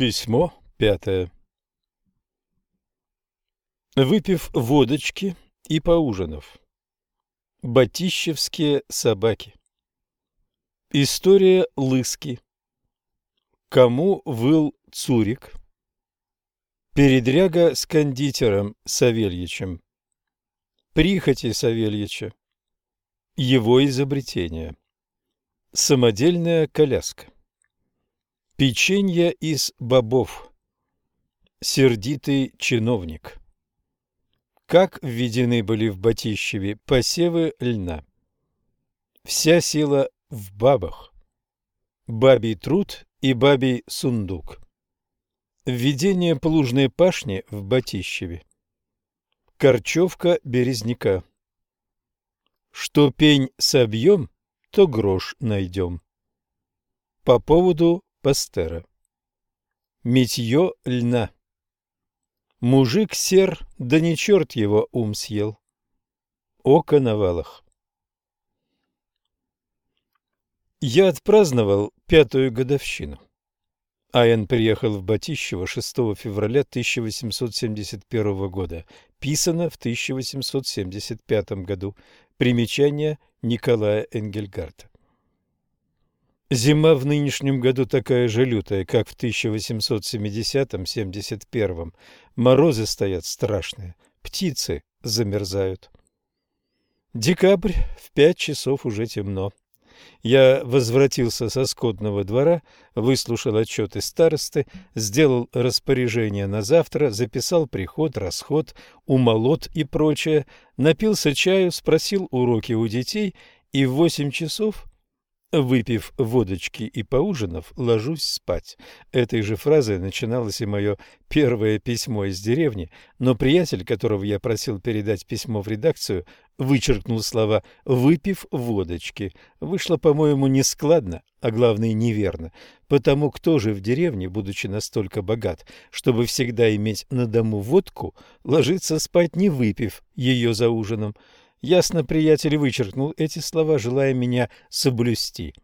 Письмо пятое. Выпив водочки и поужинав. Батищевские собаки. История Лыски. Кому выл Цурик? Передряга с кондитером Савельичем. Прихоти Савельича. Его изобретение. Самодельная коляска. Печенье из бобов. Сердитый чиновник. Как введены были в Батищеве посевы льна? Вся сила в бабах. Бабий труд и бабий сундук. Введение плужной пашни в Батищеве. Корчевка березняка. Что пень собьем, то грош найдем. По поводу Пастера. Митье льна. Мужик сер, да не черт его ум съел. О коновалах. Я отпраздновал пятую годовщину. Аян приехал в Батищево 6 февраля 1871 года. Писано в 1875 году. Примечание Николая Энгельгарта. Зима в нынешнем году такая же лютая, как в 1870-71. Морозы стоят страшные, птицы замерзают. Декабрь, в пять часов уже темно. Я возвратился со скотного двора, выслушал отчеты старосты, сделал распоряжение на завтра, записал приход, расход, умолот и прочее, напился чаю, спросил уроки у детей и в восемь часов Выпив водочки и поужинав, ложусь спать. Этой же фразой начиналось и мое первое письмо из деревни, но приятель, которого я просил передать письмо в редакцию, вычеркнул слова «выпив водочки». Вышло, по-моему, нескладно, а главное неверно, потому кто же в деревне, будучи настолько богат, чтобы всегда иметь на дому водку, ложится спать не выпив ее за ужином. Ясно приятель вычеркнул эти слова, желая меня соблюсти.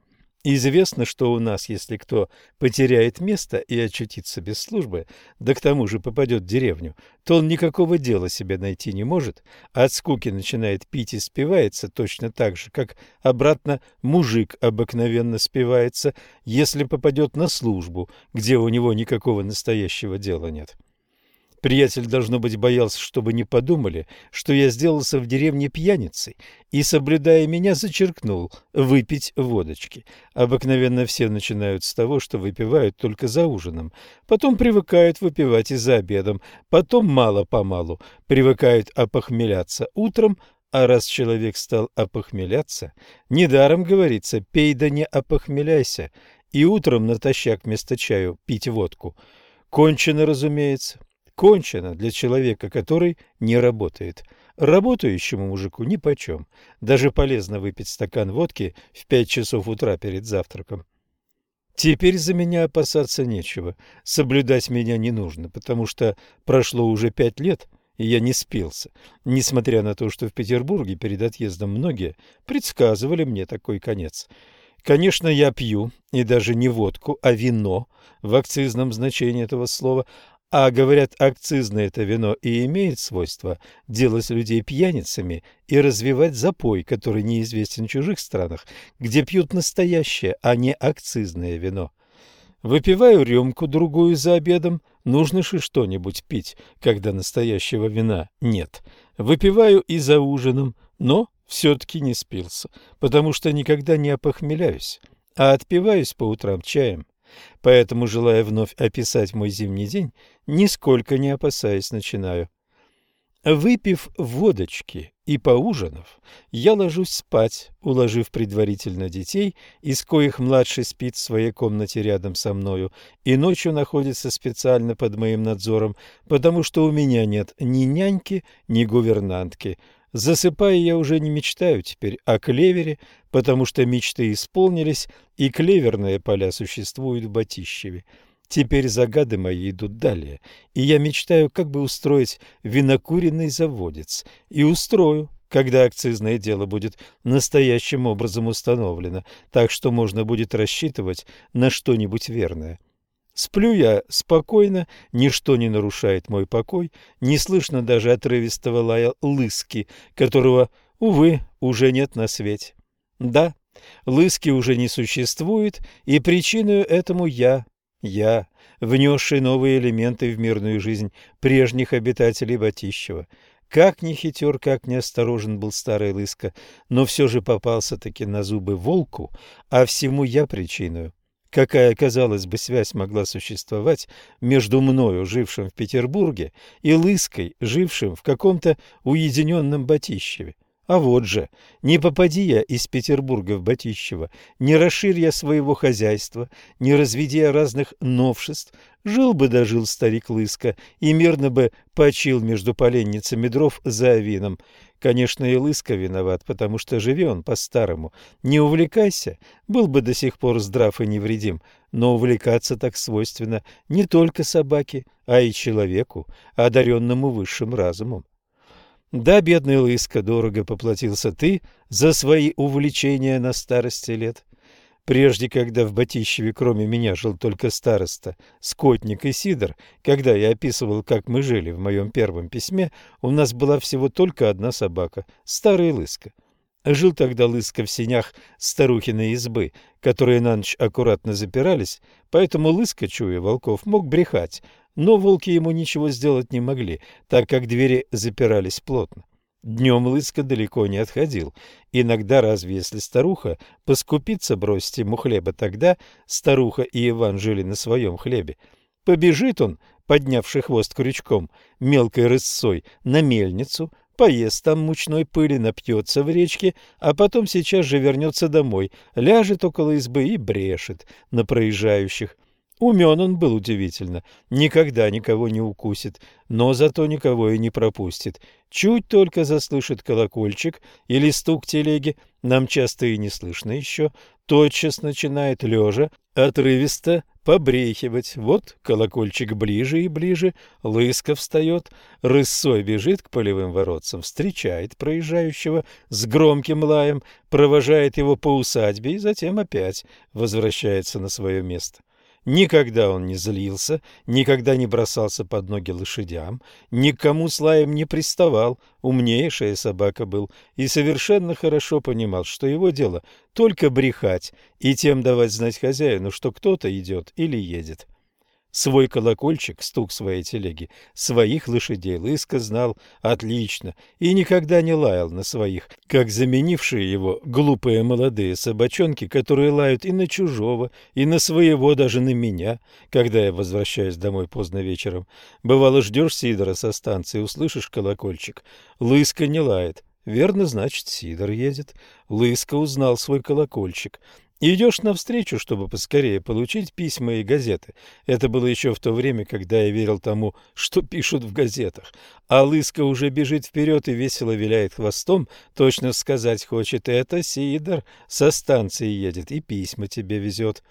Известно, что у нас, если кто потеряет место и очутится без службы, да к тому же попадет в деревню, то он никакого дела себе найти не может, а от скуки начинает пить и спивается точно так же, как обратно мужик обыкновенно спивается, если попадет на службу, где у него никакого настоящего дела нет. Приятель, должно быть, боялся, чтобы не подумали, что я сделался в деревне пьяницей и, соблюдая меня, зачеркнул выпить водочки. Обыкновенно все начинают с того, что выпивают только за ужином, потом привыкают выпивать и за обедом, потом мало-помалу привыкают опохмеляться утром, а раз человек стал опохмеляться, недаром говорится «пей да не опохмеляйся», и утром натощак вместо чаю пить водку. Кончено, разумеется кончено для человека, который не работает. Работающему мужику нипочем. Даже полезно выпить стакан водки в пять часов утра перед завтраком. Теперь за меня опасаться нечего. Соблюдать меня не нужно, потому что прошло уже пять лет, и я не спился. Несмотря на то, что в Петербурге перед отъездом многие предсказывали мне такой конец. Конечно, я пью, и даже не водку, а вино в акцизном значении этого слова, а говорят, акцизное это вино и имеет свойство делать людей пьяницами и развивать запой, который неизвестен в чужих странах, где пьют настоящее, а не акцизное вино. Выпиваю рюмку-другую за обедом, нужно же что-нибудь пить, когда настоящего вина нет. Выпиваю и за ужином, но все-таки не спился, потому что никогда не опохмеляюсь, а отпиваюсь по утрам чаем. Поэтому, желая вновь описать мой зимний день, нисколько не опасаясь, начинаю. Выпив водочки и поужинав, я ложусь спать, уложив предварительно детей, из коих младший спит в своей комнате рядом со мною и ночью находится специально под моим надзором, потому что у меня нет ни няньки, ни гувернантки – Засыпая, я уже не мечтаю теперь о клевере, потому что мечты исполнились, и клеверные поля существуют в Батищеве. Теперь загады мои идут далее, и я мечтаю, как бы устроить винокуренный заводец. И устрою, когда акцизное дело будет настоящим образом установлено, так что можно будет рассчитывать на что-нибудь верное. Сплю я спокойно, ничто не нарушает мой покой, не слышно даже отрывистого лая лыски, которого, увы, уже нет на свете. Да, лыски уже не существует, и причиной этому я, я, внесший новые элементы в мирную жизнь прежних обитателей Батищева. Как ни хитер, как неосторожен был старый лыска, но все же попался-таки на зубы волку, а всему я причиною. Какая, казалось бы, связь могла существовать между мною, жившим в Петербурге, и Лыской, жившим в каком-то уединенном Батищеве? А вот же, не попади я из Петербурга в Батищево, не расширь я своего хозяйства, не разведи я разных новшеств, жил бы дожил старик Лыска и мирно бы почил между поленницами дров за авином. Конечно, и Лыска виноват, потому что живи он по-старому. Не увлекайся, был бы до сих пор здрав и невредим, но увлекаться так свойственно не только собаке, а и человеку, одаренному высшим разумом. Да, бедный Лыска, дорого поплатился ты за свои увлечения на старости лет. Прежде, когда в Батищеве кроме меня жил только староста, скотник и сидор, когда я описывал, как мы жили в моем первом письме, у нас была всего только одна собака — старый Лыска. Жил тогда Лыска в сенях старухиной избы, которые на ночь аккуратно запирались, поэтому Лыска, чуя волков, мог брехать, но волки ему ничего сделать не могли, так как двери запирались плотно. Днем Лыска далеко не отходил. Иногда, разве если старуха поскупится бросить ему хлеба, тогда старуха и Иван жили на своем хлебе. Побежит он, поднявший хвост крючком, мелкой рысцой, на мельницу, поест там мучной пыли, напьется в речке, а потом сейчас же вернется домой, ляжет около избы и брешет на проезжающих. Умен он был удивительно, никогда никого не укусит, но зато никого и не пропустит. Чуть только заслышит колокольчик или стук телеги, нам часто и не слышно еще, тотчас начинает лежа, отрывисто побрехивать. Вот колокольчик ближе и ближе, лыска встает, рысой бежит к полевым воротцам, встречает проезжающего с громким лаем, провожает его по усадьбе и затем опять возвращается на свое место. Никогда он не злился, никогда не бросался под ноги лошадям, никому с лаем не приставал, умнейшая собака был и совершенно хорошо понимал, что его дело только брехать и тем давать знать хозяину, что кто-то идет или едет. Свой колокольчик, стук своей телеги, своих лошадей Лыска знал отлично и никогда не лаял на своих, как заменившие его глупые молодые собачонки, которые лают и на чужого, и на своего, даже на меня, когда я возвращаюсь домой поздно вечером. Бывало, ждешь Сидора со станции, услышишь колокольчик. Лыска не лает. Верно, значит, Сидор едет. Лыска узнал свой колокольчик. Идешь навстречу, чтобы поскорее получить письма и газеты. Это было еще в то время, когда я верил тому, что пишут в газетах. А Лыска уже бежит вперед и весело виляет хвостом, точно сказать хочет «это Сидор со станции едет и письма тебе везет».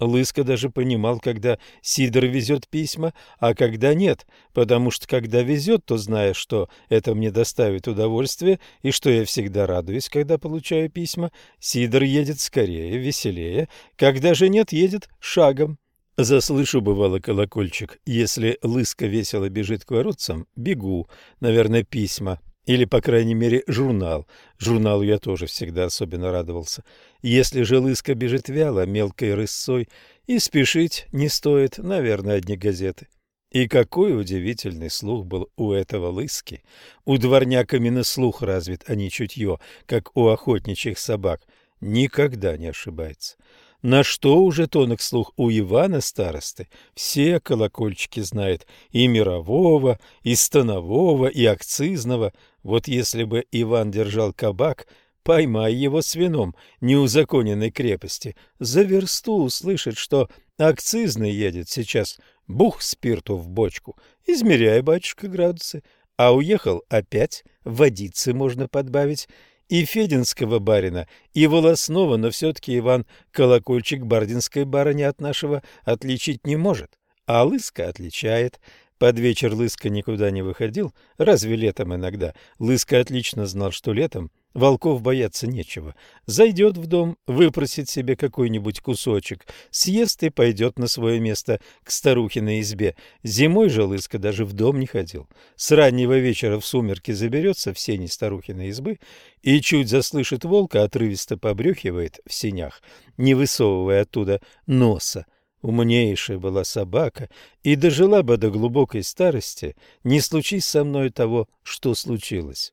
Лыска даже понимал, когда Сидор везет письма, а когда нет, потому что когда везет, то зная, что это мне доставит удовольствие и что я всегда радуюсь, когда получаю письма, Сидор едет скорее, веселее, когда же нет, едет шагом. Заслышу, бывало, колокольчик. Если Лыска весело бежит к воротцам, бегу, наверное, письма. Или, по крайней мере, журнал. Журналу я тоже всегда особенно радовался. Если же лыска бежит вяло, мелкой рысцой, и спешить не стоит, наверное, одни газеты. И какой удивительный слух был у этого лыски. У дворняк именно слух развит, а не чутье, как у охотничьих собак. Никогда не ошибается. На что уже тонок слух у Ивана старосты? Все колокольчики знает, и мирового, и станового, и акцизного. Вот если бы Иван держал кабак, поймай его с вином неузаконенной крепости, за версту услышит, что акцизный едет сейчас, бух спирту в бочку, измеряй, батюшка, градусы, а уехал опять, водицы можно подбавить, и Фединского барина, и волосного, но все-таки Иван колокольчик бардинской барыни от нашего отличить не может, а Лыска отличает. Под вечер Лыска никуда не выходил, разве летом иногда. Лыска отлично знал, что летом Волков бояться нечего. Зайдет в дом, выпросит себе какой-нибудь кусочек, съест и пойдет на свое место к старухе на избе. Зимой же Лыска даже в дом не ходил. С раннего вечера в сумерки заберется в сени старухиной избы и чуть заслышит волка, отрывисто побрюхивает в сенях, не высовывая оттуда носа. Умнейшая была собака и дожила бы до глубокой старости, не случись со мной того, что случилось.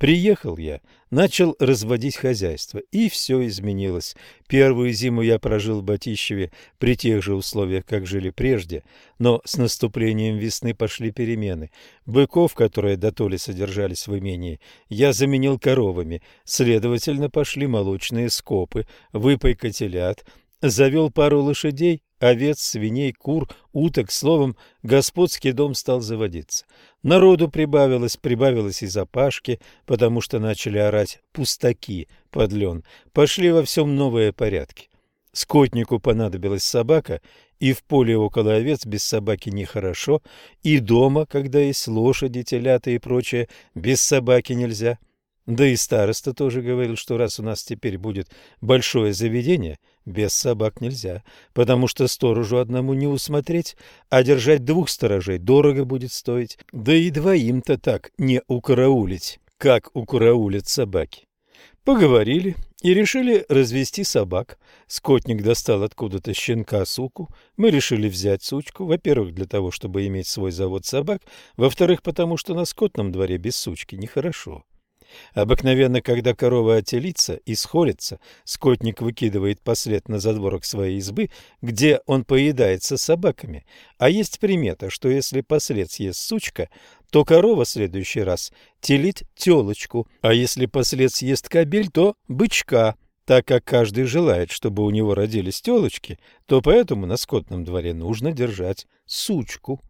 Приехал я, начал разводить хозяйство, и все изменилось. Первую зиму я прожил в Батищеве при тех же условиях, как жили прежде, но с наступлением весны пошли перемены. Быков, которые дотоле содержались в имении, я заменил коровами, следовательно, пошли молочные скопы, выпайка телят, завел пару лошадей, овец, свиней, кур, уток, словом, господский дом стал заводиться. Народу прибавилось, прибавилось и запашки, потому что начали орать пустаки под лен. Пошли во всем новые порядки. Скотнику понадобилась собака, и в поле около овец без собаки нехорошо, и дома, когда есть лошади, телята и прочее, без собаки нельзя. Да и староста тоже говорил, что раз у нас теперь будет большое заведение, без собак нельзя, потому что сторожу одному не усмотреть, а держать двух сторожей дорого будет стоить, да и двоим-то так не укараулить, как укараулят собаки. Поговорили и решили развести собак. Скотник достал откуда-то щенка-суку. Мы решили взять сучку, во-первых, для того, чтобы иметь свой завод собак, во-вторых, потому что на скотном дворе без сучки нехорошо. Обыкновенно, когда корова отелится и схолится, скотник выкидывает послед на задворок своей избы, где он поедается собаками. А есть примета, что если послед съест сучка, то корова в следующий раз телит телочку, а если послед съест кобель, то бычка. Так как каждый желает, чтобы у него родились телочки, то поэтому на скотном дворе нужно держать сучку.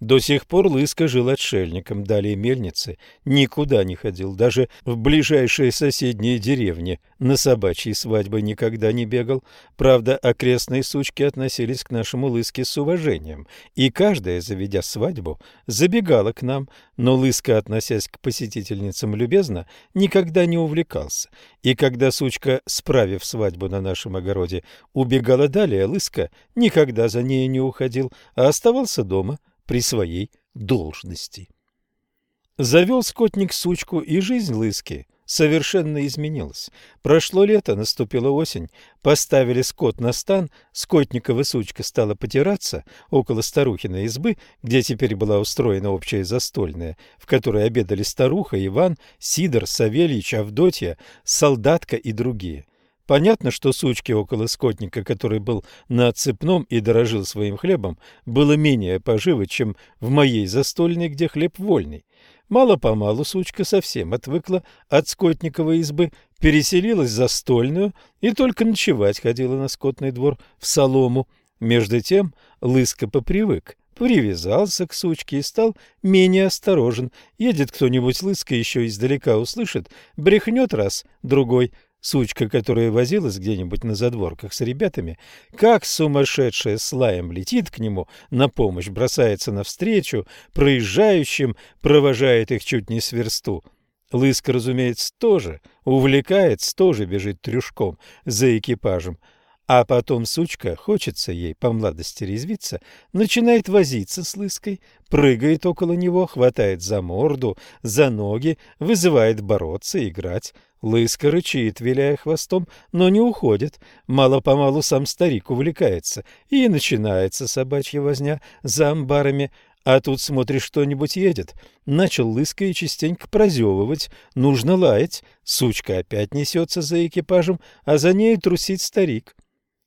До сих пор Лыска жил отшельником, далее мельницы, никуда не ходил, даже в ближайшие соседние деревни на собачьи свадьбы никогда не бегал. Правда, окрестные сучки относились к нашему Лыске с уважением, и каждая, заведя свадьбу, забегала к нам, но Лыска, относясь к посетительницам любезно, никогда не увлекался. И когда сучка, справив свадьбу на нашем огороде, убегала далее, Лыска никогда за ней не уходил, а оставался дома – при своей должности. Завел скотник сучку, и жизнь Лыски совершенно изменилась. Прошло лето, наступила осень, поставили скот на стан, скотникова сучка стала потираться около старухиной избы, где теперь была устроена общая застольная, в которой обедали старуха, Иван, Сидор, Савельич, Авдотья, солдатка и другие. Понятно, что сучке около скотника, который был на отцепном и дорожил своим хлебом, было менее поживы, чем в моей застольной, где хлеб вольный. Мало-помалу сучка совсем отвыкла от скотниковой избы, переселилась в застольную и только ночевать ходила на скотный двор в солому. Между тем Лыска попривык, привязался к сучке и стал менее осторожен. Едет кто-нибудь Лыска еще издалека услышит, брехнет раз, другой – Сучка, которая возилась где-нибудь на задворках с ребятами, как сумасшедшая с лаем летит к нему на помощь, бросается навстречу, проезжающим, провожает их чуть не с версту. Лыска, разумеется, тоже увлекается, тоже бежит трюшком за экипажем. А потом сучка, хочется ей по младости резвиться, начинает возиться с лыской, прыгает около него, хватает за морду, за ноги, вызывает бороться, играть. Лыска рычит, виляя хвостом, но не уходит. Мало-помалу сам старик увлекается, и начинается собачья возня за амбарами. А тут, смотришь, что-нибудь едет. Начал лыска и частенько прозевывать. Нужно лаять. Сучка опять несется за экипажем, а за ней трусит старик.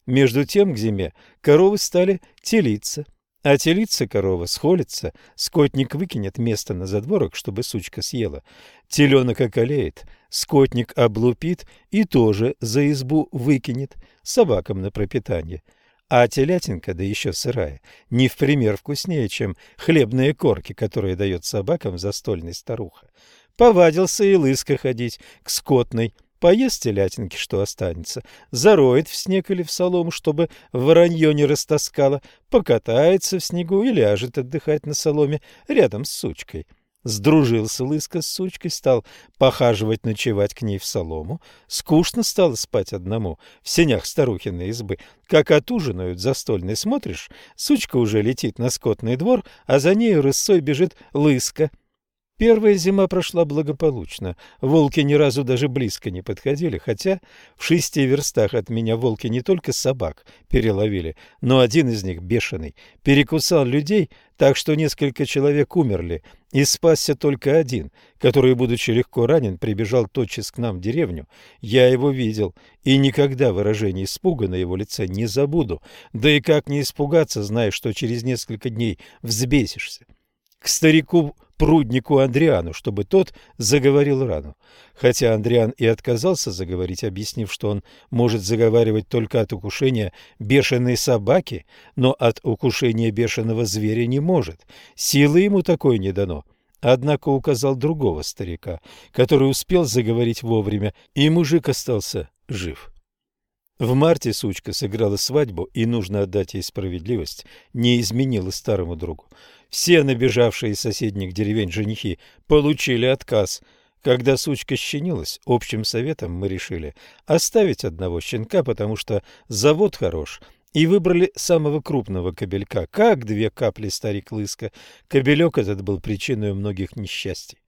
Между тем к зиме коровы стали телиться. А телится корова, схолится, скотник выкинет место на задворок, чтобы сучка съела. Теленок околеет, скотник облупит и тоже за избу выкинет собакам на пропитание. А телятинка, да еще сырая, не в пример вкуснее, чем хлебные корки, которые дает собакам застольный старуха. Повадился и лыска ходить к скотной, поест телятинки, что останется, зароет в снег или в солому, чтобы воронье не растаскало, покатается в снегу и ляжет отдыхать на соломе рядом с сучкой. Сдружился Лыска с сучкой, стал похаживать ночевать к ней в солому. Скучно стало спать одному в сенях старухиной избы. Как отужинают застольный, смотришь, сучка уже летит на скотный двор, а за нею рысцой бежит Лыска — Первая зима прошла благополучно. Волки ни разу даже близко не подходили, хотя в шести верстах от меня волки не только собак переловили, но один из них, бешеный, перекусал людей, так что несколько человек умерли, и спасся только один, который, будучи легко ранен, прибежал тотчас к нам в деревню. Я его видел, и никогда выражение испуга на его лице не забуду. Да и как не испугаться, зная, что через несколько дней взбесишься. К старику пруднику Андриану, чтобы тот заговорил рану. Хотя Андриан и отказался заговорить, объяснив, что он может заговаривать только от укушения бешеной собаки, но от укушения бешеного зверя не может. Силы ему такой не дано. Однако указал другого старика, который успел заговорить вовремя, и мужик остался жив. В марте сучка сыграла свадьбу, и, нужно отдать ей справедливость, не изменила старому другу. Все набежавшие из соседних деревень женихи получили отказ. Когда сучка щенилась, общим советом мы решили оставить одного щенка, потому что завод хорош, и выбрали самого крупного кобелька, как две капли старик Лыска. Кобелек этот был причиной многих несчастий.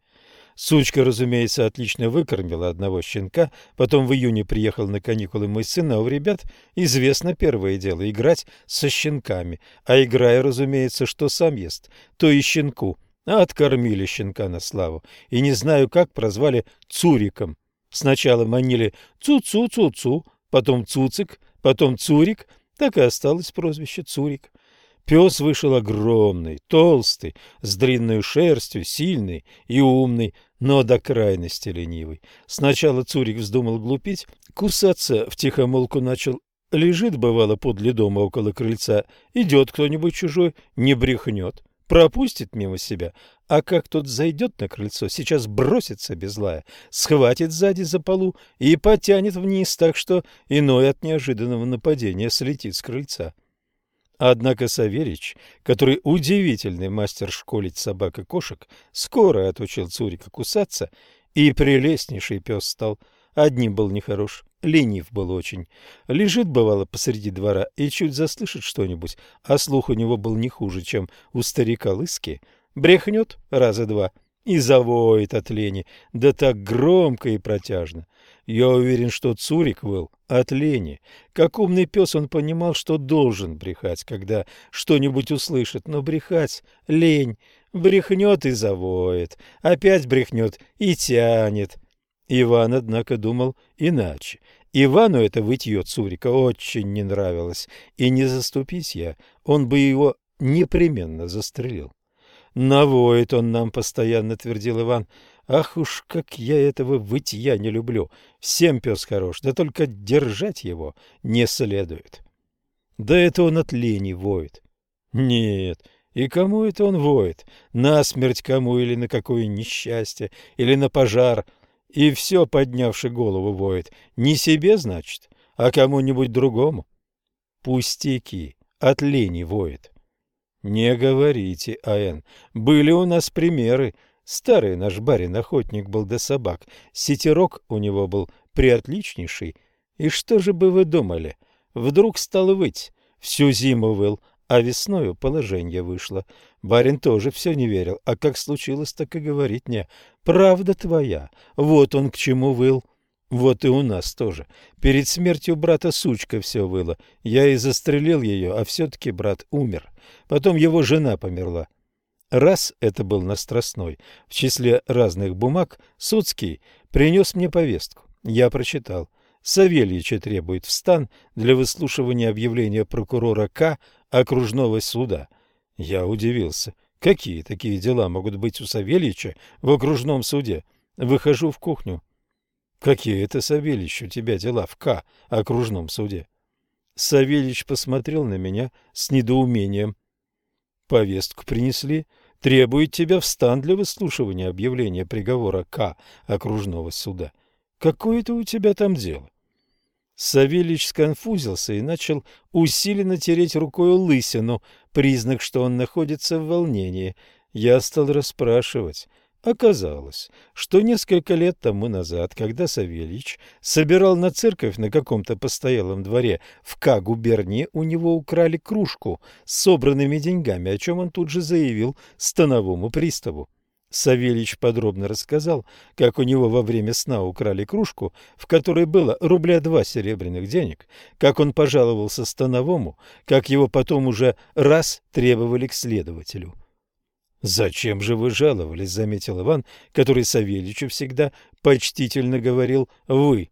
Сучка, разумеется, отлично выкормила одного щенка. Потом в июне приехал на каникулы мой сын, а у ребят известно первое дело – играть со щенками. А играя, разумеется, что сам ест, то и щенку. А откормили щенка на славу. И не знаю как прозвали Цуриком. Сначала манили Цу-Цу-Цу-Цу, потом Цуцик, потом Цурик. Так и осталось прозвище Цурик. Пес вышел огромный, толстый, с длинной шерстью, сильный и умный, но до крайности ленивый. Сначала Цурик вздумал глупить, кусаться в тихомолку начал. Лежит, бывало, подле дома около крыльца, идет кто-нибудь чужой, не брехнет, пропустит мимо себя, а как тот зайдет на крыльцо, сейчас бросится без лая, схватит сзади за полу и потянет вниз, так что иной от неожиданного нападения слетит с крыльца. Однако Савельич, который удивительный мастер школить собак и кошек, скоро отучил Цурика кусаться, и прелестнейший пес стал. Одним был нехорош, ленив был очень. Лежит, бывало, посреди двора и чуть заслышит что-нибудь, а слух у него был не хуже, чем у старика Лыски. Брехнет раза два и завоет от лени, да так громко и протяжно. Я уверен, что Цурик был от лени. Как умный пес он понимал, что должен брехать, когда что-нибудь услышит, но брехать — лень. Брехнет и завоет, опять брехнет и тянет. Иван, однако, думал иначе. Ивану это вытье Цурика очень не нравилось, и не заступись я, он бы его непременно застрелил. «Навоет он нам постоянно», — твердил Иван, — Ах уж, как я этого вытья не люблю. Всем пес хорош, да только держать его не следует. Да это он от лени воет. Нет, и кому это он воет? На смерть кому или на какое несчастье, или на пожар. И все, поднявши голову, воет. Не себе, значит, а кому-нибудь другому. Пустяки, от лени воет. Не говорите, А.Н. Были у нас примеры, Старый наш барин-охотник был до собак, сетерок у него был приотличнейший. И что же бы вы думали? Вдруг стал выть, всю зиму выл, а весною положение вышло. Барин тоже все не верил, а как случилось, так и говорить мне. Правда твоя, вот он к чему выл. Вот и у нас тоже. Перед смертью брата сучка все выло. Я и застрелил ее, а все-таки брат умер. Потом его жена померла. Раз это был на Страстной, в числе разных бумаг, Суцкий принес мне повестку. Я прочитал. Савельича требует в стан для выслушивания объявления прокурора К. окружного суда. Я удивился. Какие такие дела могут быть у Савельича в окружном суде? Выхожу в кухню. Какие это, Савельич, у тебя дела в К. окружном суде? Савельич посмотрел на меня с недоумением. Повестку принесли. Требует тебя в стан для выслушивания объявления приговора К. окружного суда. Какое это у тебя там дело? Савельич сконфузился и начал усиленно тереть рукой лысину, признак, что он находится в волнении. Я стал расспрашивать. Оказалось, что несколько лет тому назад, когда Савельич собирал на церковь на каком-то постоялом дворе в К-губернии, у него украли кружку с собранными деньгами, о чем он тут же заявил становому приставу. Савельич подробно рассказал, как у него во время сна украли кружку, в которой было рубля два серебряных денег, как он пожаловался становому, как его потом уже раз требовали к следователю. «Зачем же вы жаловались?» — заметил Иван, который Савельичу всегда почтительно говорил «вы».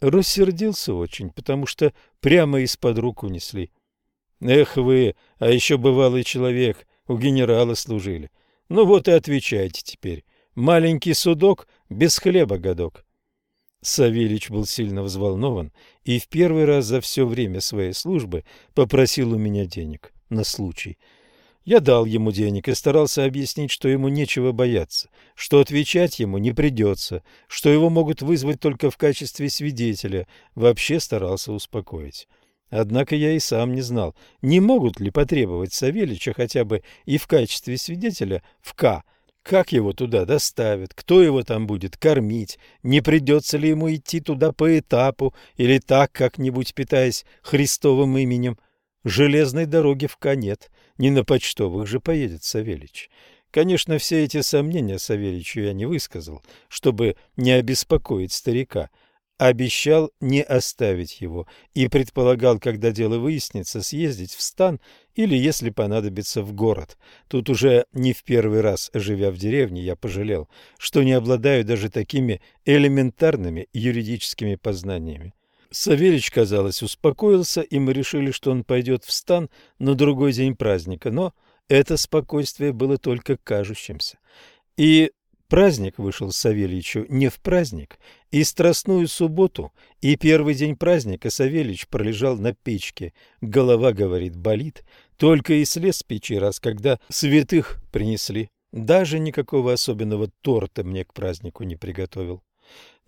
Рассердился очень, потому что прямо из-под рук унесли. «Эх вы, а еще бывалый человек, у генерала служили. Ну вот и отвечайте теперь. Маленький судок, без хлеба годок». Савельич был сильно взволнован и в первый раз за все время своей службы попросил у меня денег на случай – я дал ему денег и старался объяснить, что ему нечего бояться, что отвечать ему не придется, что его могут вызвать только в качестве свидетеля, вообще старался успокоить. Однако я и сам не знал, не могут ли потребовать Савельича хотя бы и в качестве свидетеля в К, как его туда доставят, кто его там будет кормить, не придется ли ему идти туда по этапу или так как-нибудь питаясь Христовым именем. Железной дороги в К нет, не на почтовых же поедет Савельич. Конечно, все эти сомнения Савельичу я не высказал, чтобы не обеспокоить старика. Обещал не оставить его и предполагал, когда дело выяснится, съездить в стан или, если понадобится, в город. Тут уже не в первый раз, живя в деревне, я пожалел, что не обладаю даже такими элементарными юридическими познаниями. Савельич, казалось, успокоился, и мы решили, что он пойдет в стан на другой день праздника, но это спокойствие было только кажущимся. И праздник вышел Савельичу не в праздник, и страстную субботу, и первый день праздника Савельич пролежал на печке. Голова, говорит, болит, только и слез с печи раз, когда святых принесли. Даже никакого особенного торта мне к празднику не приготовил.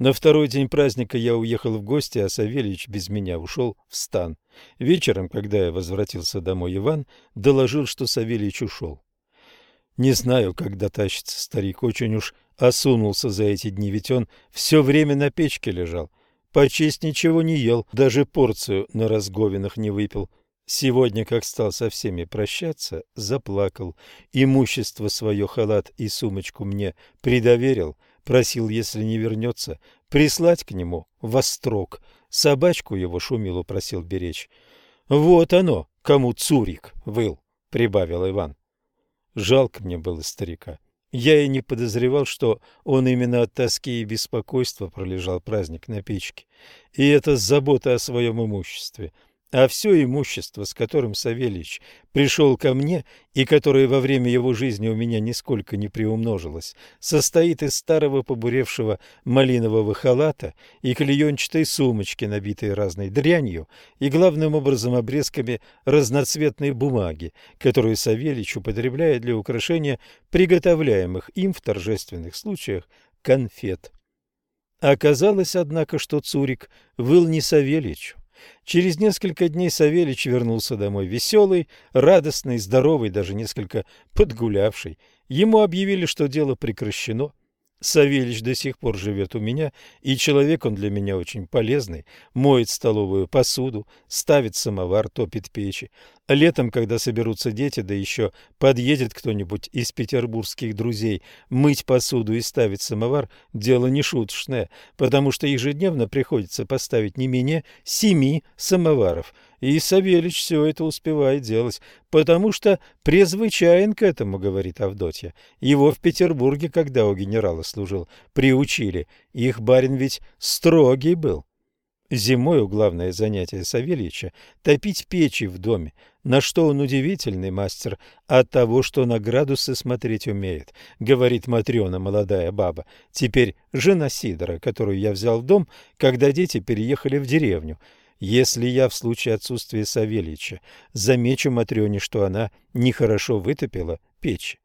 На второй день праздника я уехал в гости, а Савельич без меня ушел в стан. Вечером, когда я возвратился домой, Иван доложил, что Савельич ушел. Не знаю, когда тащится старик, очень уж осунулся за эти дни, ведь он все время на печке лежал. Почесть ничего не ел, даже порцию на разговинах не выпил. Сегодня, как стал со всеми прощаться, заплакал. Имущество свое, халат и сумочку мне придоверил — Просил, если не вернется, прислать к нему вострок. Собачку его Шумилу просил беречь. Вот оно, кому Цурик выл, прибавил Иван. Жалко мне было старика. Я и не подозревал, что он именно от тоски и беспокойства пролежал праздник на печке. И это забота о своем имуществе а все имущество, с которым Савельич пришел ко мне и которое во время его жизни у меня нисколько не приумножилось, состоит из старого побуревшего малинового халата и клеенчатой сумочки, набитой разной дрянью и, главным образом, обрезками разноцветной бумаги, которую Савельич употребляет для украшения приготовляемых им в торжественных случаях конфет. Оказалось, однако, что Цурик выл не Савельичу, Через несколько дней Савельич вернулся домой веселый, радостный, здоровый, даже несколько подгулявший. Ему объявили, что дело прекращено. Савельич до сих пор живет у меня, и человек он для меня очень полезный, моет столовую посуду, ставит самовар, топит печи. Летом, когда соберутся дети, да еще подъедет кто-нибудь из петербургских друзей мыть посуду и ставить самовар, дело не шуточное, потому что ежедневно приходится поставить не менее семи самоваров. И Савельич все это успевает делать, потому что презвычайен к этому, говорит Авдотья. Его в Петербурге, когда у генерала служил, приучили. Их барин ведь строгий был. Зимою главное занятие Савельича – топить печи в доме, на что он удивительный мастер от того, что на градусы смотреть умеет, говорит Матрена, молодая баба, теперь жена Сидора, которую я взял в дом, когда дети переехали в деревню. Если я в случае отсутствия Савельича замечу Матрёне, что она нехорошо вытопила печи.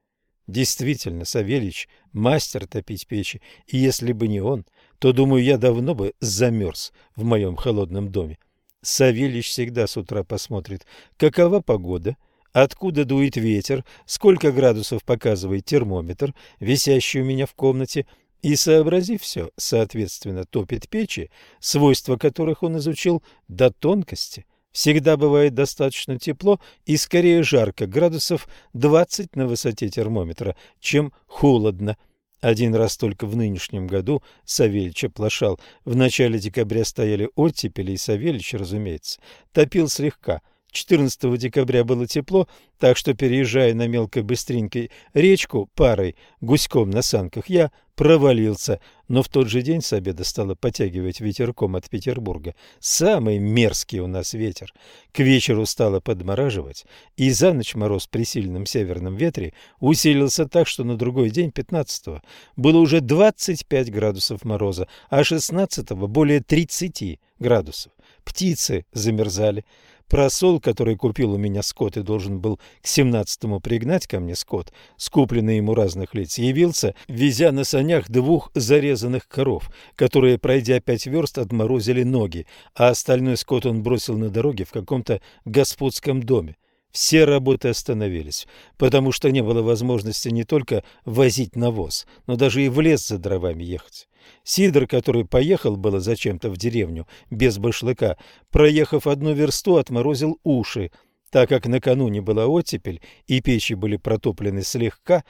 Действительно, Савельич – мастер топить печи, и если бы не он – то, думаю, я давно бы замерз в моем холодном доме. Савельич всегда с утра посмотрит, какова погода, откуда дует ветер, сколько градусов показывает термометр, висящий у меня в комнате, и, сообразив все, соответственно, топит печи, свойства которых он изучил до тонкости. Всегда бывает достаточно тепло и скорее жарко, градусов 20 на высоте термометра, чем холодно. Один раз только в нынешнем году Савельич оплошал. В начале декабря стояли оттепели, и Савельич, разумеется, топил слегка – 14 декабря было тепло, так что, переезжая на мелкой быстренькой речку парой гуськом на санках, я провалился, но в тот же день с обеда стало потягивать ветерком от Петербурга. Самый мерзкий у нас ветер. К вечеру стало подмораживать, и за ночь мороз при сильном северном ветре усилился так, что на другой день, 15-го, было уже 25 градусов мороза, а 16-го более 30 градусов. Птицы замерзали. Просол, который купил у меня скот и должен был к семнадцатому пригнать ко мне скот, скупленный ему разных лиц, явился, везя на санях двух зарезанных коров, которые, пройдя пять верст, отморозили ноги, а остальной скот он бросил на дороге в каком-то господском доме. Все работы остановились, потому что не было возможности не только возить навоз, но даже и в лес за дровами ехать. Сидор, который поехал было зачем-то в деревню без башлыка, проехав одну версту, отморозил уши. Так как накануне была оттепель и печи были протоплены слегка,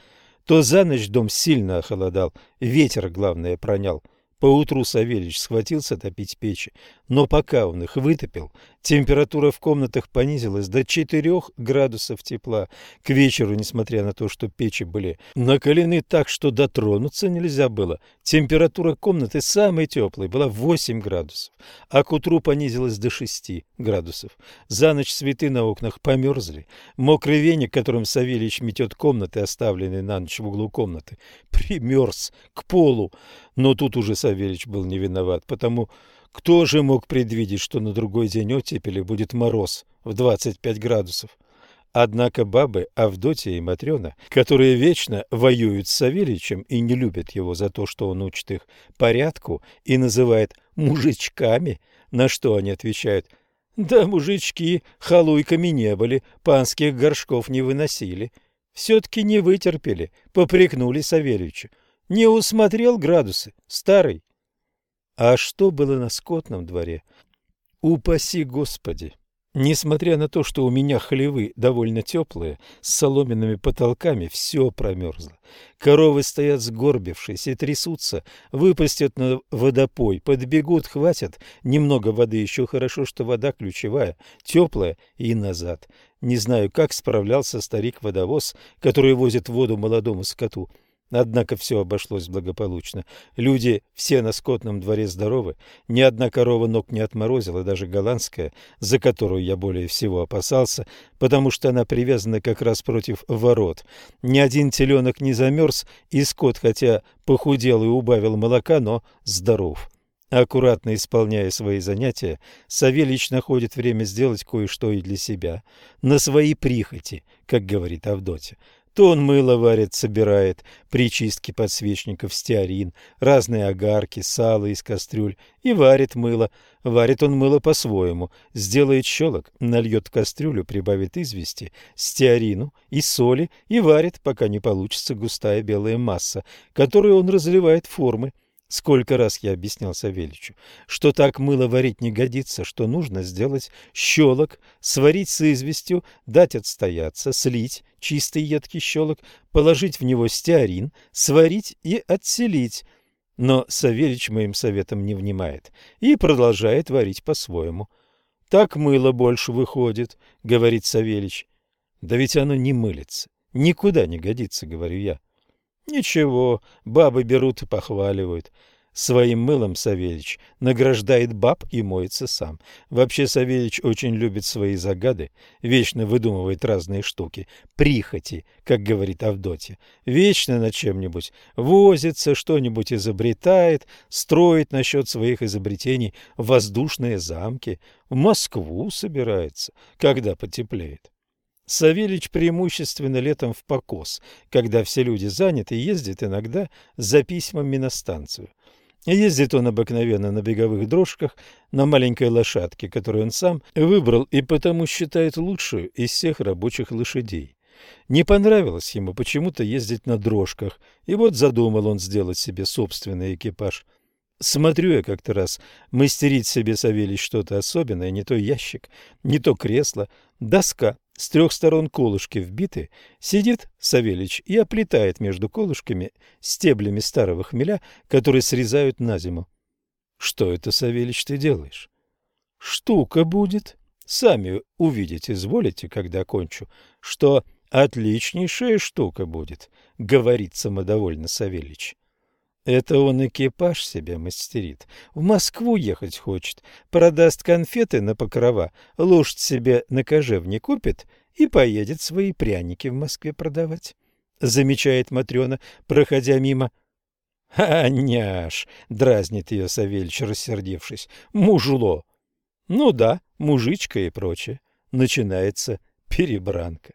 то за ночь дом сильно охолодал, ветер, главное, пронял – Поутру Савельич схватился топить печи, но пока он их вытопил, температура в комнатах понизилась до 4 градусов тепла. К вечеру, несмотря на то, что печи были накалены так, что дотронуться нельзя было, температура комнаты самой теплой была 8 градусов, а к утру понизилась до 6 градусов. За ночь цветы на окнах померзли. Мокрый веник, которым Савельич метет комнаты, оставленные на ночь в углу комнаты, примерз к полу. Но тут уже Савельич был не виноват, потому кто же мог предвидеть, что на другой день оттепели будет мороз в 25 градусов? Однако бабы Авдотья и Матрена, которые вечно воюют с Савельичем и не любят его за то, что он учит их порядку и называет мужичками, на что они отвечают «Да, мужички, халуйками не были, панских горшков не выносили». Все-таки не вытерпели, попрекнули Савельичу. Не усмотрел градусы, старый. А что было на скотном дворе? Упаси Господи! Несмотря на то, что у меня хлевы довольно теплые, с соломенными потолками, все промерзло. Коровы стоят сгорбившись и трясутся, выпустят на водопой, подбегут, хватят. Немного воды, еще хорошо, что вода ключевая, теплая и назад. Не знаю, как справлялся старик-водовоз, который возит воду молодому скоту. Однако все обошлось благополучно. Люди все на скотном дворе здоровы, ни одна корова ног не отморозила, даже голландская, за которую я более всего опасался, потому что она привязана как раз против ворот. Ни один теленок не замерз, и скот, хотя похудел и убавил молока, но здоров. Аккуратно исполняя свои занятия, Савельич находит время сделать кое-что и для себя, на свои прихоти, как говорит Авдотья. То он мыло варит, собирает, причистки подсвечников, стеарин, разные огарки, сало из кастрюль и варит мыло. Варит он мыло по-своему. Сделает щелок, нальет в кастрюлю, прибавит извести, стеарину и соли и варит, пока не получится густая белая масса, которую он разливает в формы. Сколько раз я объяснял Савельичу, что так мыло варить не годится, что нужно сделать щелок, сварить с известью, дать отстояться, слить чистый едкий щелок, положить в него стеарин, сварить и отселить. Но Савельич моим советом не внимает и продолжает варить по-своему. «Так мыло больше выходит», — говорит Савельич. «Да ведь оно не мылится, никуда не годится», — говорю я. Ничего, бабы берут и похваливают. Своим мылом Савельич награждает баб и моется сам. Вообще Савельич очень любит свои загады, вечно выдумывает разные штуки, прихоти, как говорит Авдотья. Вечно на чем-нибудь возится, что-нибудь изобретает, строит насчет своих изобретений воздушные замки, в Москву собирается, когда потеплеет. Савельич преимущественно летом в покос, когда все люди заняты, ездит иногда за письмами на станцию. Ездит он обыкновенно на беговых дрожках, на маленькой лошадке, которую он сам выбрал и потому считает лучшую из всех рабочих лошадей. Не понравилось ему почему-то ездить на дрожках, и вот задумал он сделать себе собственный экипаж. Смотрю я как-то раз, мастерить себе Савелий что-то особенное, не то ящик, не то кресло, доска, с трех сторон колышки вбиты, сидит Савельич и оплетает между колышками стеблями старого хмеля, которые срезают на зиму. Что это, Савельич, ты делаешь? Штука будет. Сами увидите, изволите, когда кончу, что отличнейшая штука будет, говорит самодовольно Савельич. Это он экипаж себе мастерит. В Москву ехать хочет. Продаст конфеты на покрова, лошадь себе на кожевне купит и поедет свои пряники в Москве продавать. Замечает Матрена, проходя мимо. — А, няш! — дразнит ее Савельич, рассердившись. — Мужло! Ну да, мужичка и прочее. Начинается перебранка.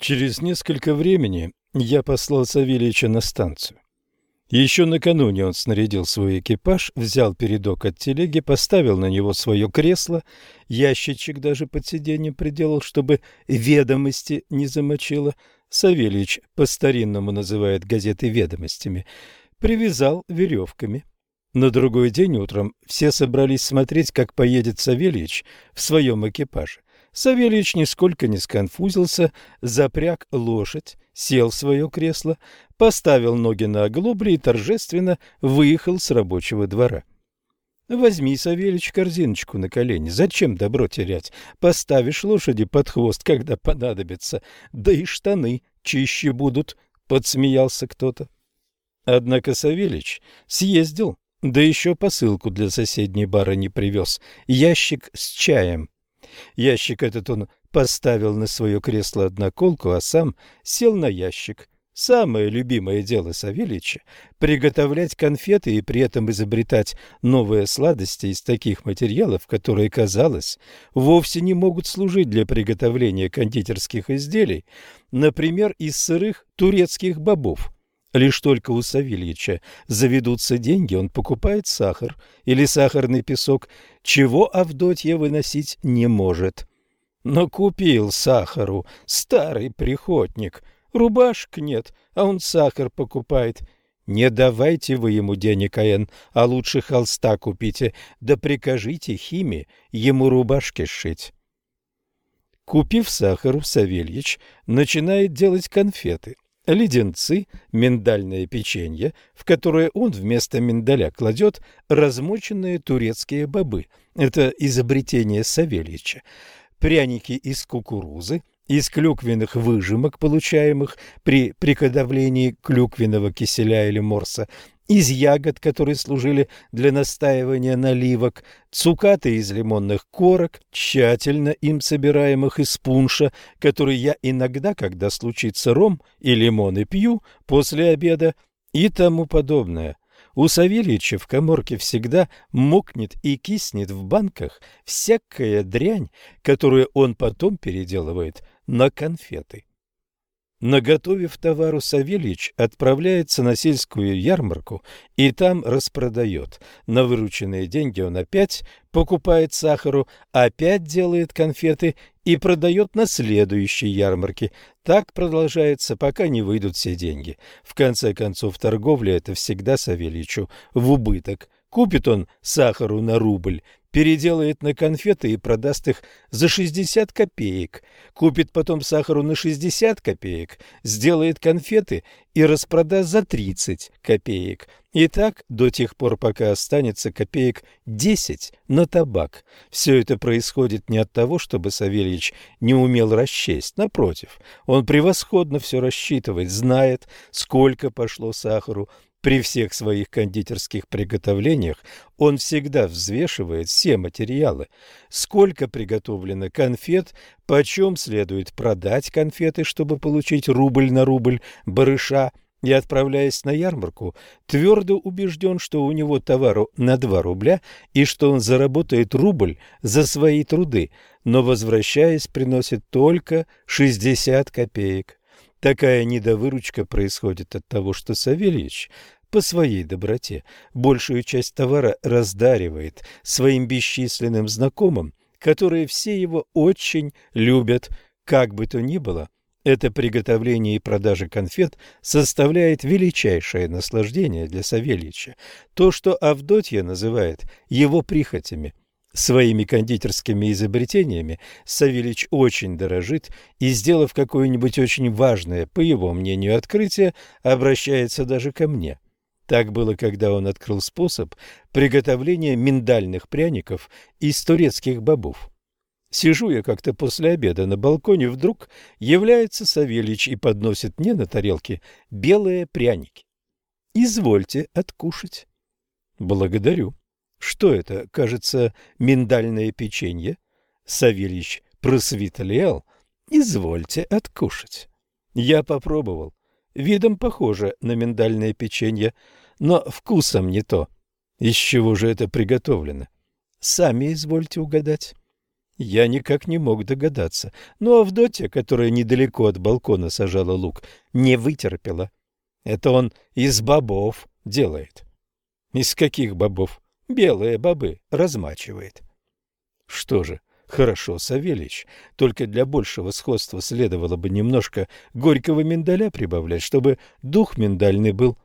Через несколько времени я послал Савельича на станцию. Еще накануне он снарядил свой экипаж, взял передок от телеги, поставил на него свое кресло, ящичек даже под сиденьем приделал, чтобы ведомости не замочило. Савельич по-старинному называет газеты ведомостями. Привязал веревками. На другой день утром все собрались смотреть, как поедет Савельич в своем экипаже. Савельич нисколько не сконфузился, запряг лошадь, сел в свое кресло, поставил ноги на оглобли и торжественно выехал с рабочего двора. Возьми, Савельич, корзиночку на колени. Зачем добро терять? Поставишь лошади под хвост, когда понадобится. Да и штаны чище будут, — подсмеялся кто-то. Однако Савельич съездил, да еще посылку для соседней барыни привез. Ящик с чаем. Ящик этот он поставил на свое кресло одноколку, а сам сел на ящик. Самое любимое дело Савельича – приготовлять конфеты и при этом изобретать новые сладости из таких материалов, которые, казалось, вовсе не могут служить для приготовления кондитерских изделий, например, из сырых турецких бобов. Лишь только у Савельича заведутся деньги, он покупает сахар или сахарный песок, чего Авдотья выносить не может. Но купил сахару старый приходник. Рубашек нет, а он сахар покупает. Не давайте вы ему денег, Аэн, а лучше холста купите, да прикажите Химе ему рубашки сшить. Купив сахару, Савельич начинает делать конфеты – леденцы, миндальное печенье, в которое он вместо миндаля кладет размоченные турецкие бобы. Это изобретение Савельича. Пряники из кукурузы, из клюквенных выжимок, получаемых при приготовлении клюквенного киселя или морса, из ягод, которые служили для настаивания наливок, цукаты из лимонных корок, тщательно им собираемых из пунша, который я иногда, когда случится ром и лимоны пью после обеда, и тому подобное. У Савельича в коморке всегда мокнет и киснет в банках всякая дрянь, которую он потом переделывает на конфеты. Наготовив товару, Савельич отправляется на сельскую ярмарку и там распродает. На вырученные деньги он опять покупает сахару, опять делает конфеты и продает на следующей ярмарке. Так продолжается, пока не выйдут все деньги. В конце концов, торговля – это всегда Савельичу в убыток. Купит он сахару на рубль, переделает на конфеты и продаст их за 60 копеек, купит потом сахару на 60 копеек, сделает конфеты и распродаст за 30 копеек. И так до тех пор, пока останется копеек 10 на табак. Все это происходит не от того, чтобы Савельич не умел расчесть. Напротив, он превосходно все рассчитывает, знает, сколько пошло сахару, при всех своих кондитерских приготовлениях он всегда взвешивает все материалы. Сколько приготовлено конфет, почем следует продать конфеты, чтобы получить рубль на рубль барыша, и, отправляясь на ярмарку, твердо убежден, что у него товару на два рубля и что он заработает рубль за свои труды, но, возвращаясь, приносит только 60 копеек. Такая недовыручка происходит от того, что Савельич по своей доброте большую часть товара раздаривает своим бесчисленным знакомым, которые все его очень любят, как бы то ни было. Это приготовление и продажа конфет составляет величайшее наслаждение для Савельича. То, что Авдотья называет его прихотями – Своими кондитерскими изобретениями Савельич очень дорожит и, сделав какое-нибудь очень важное, по его мнению, открытие, обращается даже ко мне. Так было, когда он открыл способ приготовления миндальных пряников из турецких бобов. Сижу я как-то после обеда на балконе, вдруг является Савельич и подносит мне на тарелке белые пряники. «Извольте откушать». «Благодарю». Что это? Кажется, миндальное печенье. Савельич просветлел. Извольте откушать. Я попробовал. Видом похоже на миндальное печенье, но вкусом не то. Из чего же это приготовлено? Сами извольте угадать. Я никак не мог догадаться, но Авдотья, которая недалеко от балкона сажала лук, не вытерпела. Это он из бобов делает. Из каких бобов? Белые бобы размачивает. Что же, хорошо, Савельич, только для большего сходства следовало бы немножко горького миндаля прибавлять, чтобы дух миндальный был.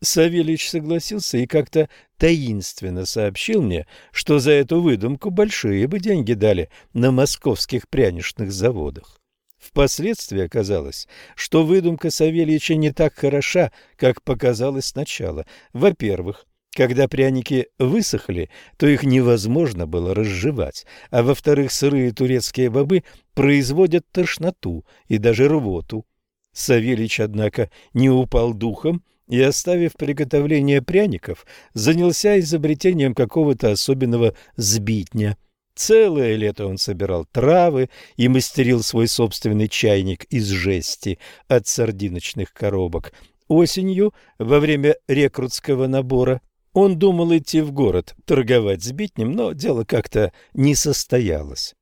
Савельич согласился и как-то таинственно сообщил мне, что за эту выдумку большие бы деньги дали на московских пряничных заводах. Впоследствии оказалось, что выдумка Савельича не так хороша, как показалось сначала. Во-первых, когда пряники высохли, то их невозможно было разжевать, а во-вторых, сырые турецкие бобы производят тошноту и даже рвоту. Савельич, однако, не упал духом и, оставив приготовление пряников, занялся изобретением какого-то особенного сбитня. Целое лето он собирал травы и мастерил свой собственный чайник из жести от сардиночных коробок. Осенью, во время рекрутского набора, он думал идти в город, торговать с битнем, но дело как-то не состоялось.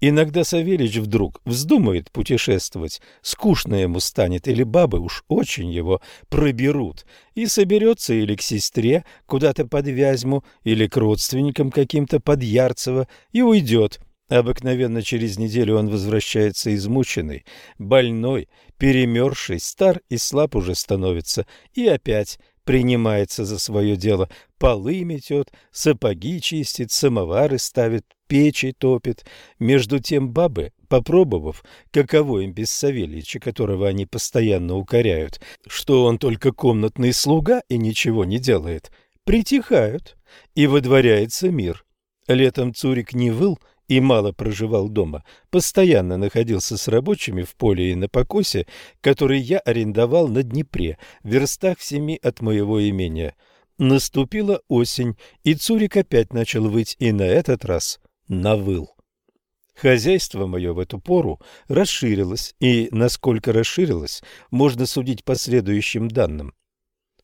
Иногда Савельич вдруг вздумает путешествовать, скучно ему станет, или бабы уж очень его проберут, и соберется или к сестре куда-то под Вязьму, или к родственникам каким-то под Ярцево, и уйдет. Обыкновенно через неделю он возвращается измученный, больной, перемерзший, стар и слаб уже становится, и опять принимается за свое дело, полы метет, сапоги чистит, самовары ставит, печи топит. Между тем бабы, попробовав, каково им без Савельича, которого они постоянно укоряют, что он только комнатный слуга и ничего не делает, притихают, и выдворяется мир. Летом Цурик не выл, и мало проживал дома, постоянно находился с рабочими в поле и на покосе, который я арендовал на Днепре, в верстах семи от моего имения. Наступила осень, и Цурик опять начал выть, и на этот раз навыл. Хозяйство мое в эту пору расширилось, и насколько расширилось, можно судить по следующим данным.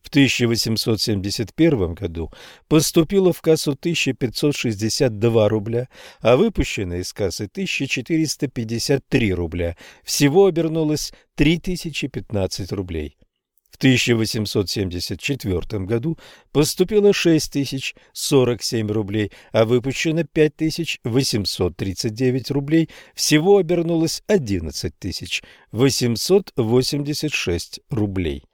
В 1871 году поступило в кассу 1562 рубля, а выпущено из кассы 1453 рубля. Всего обернулось 3015 рублей. В 1874 году поступило 6047 рублей, а выпущено 5839 рублей. Всего обернулось 11886 рублей.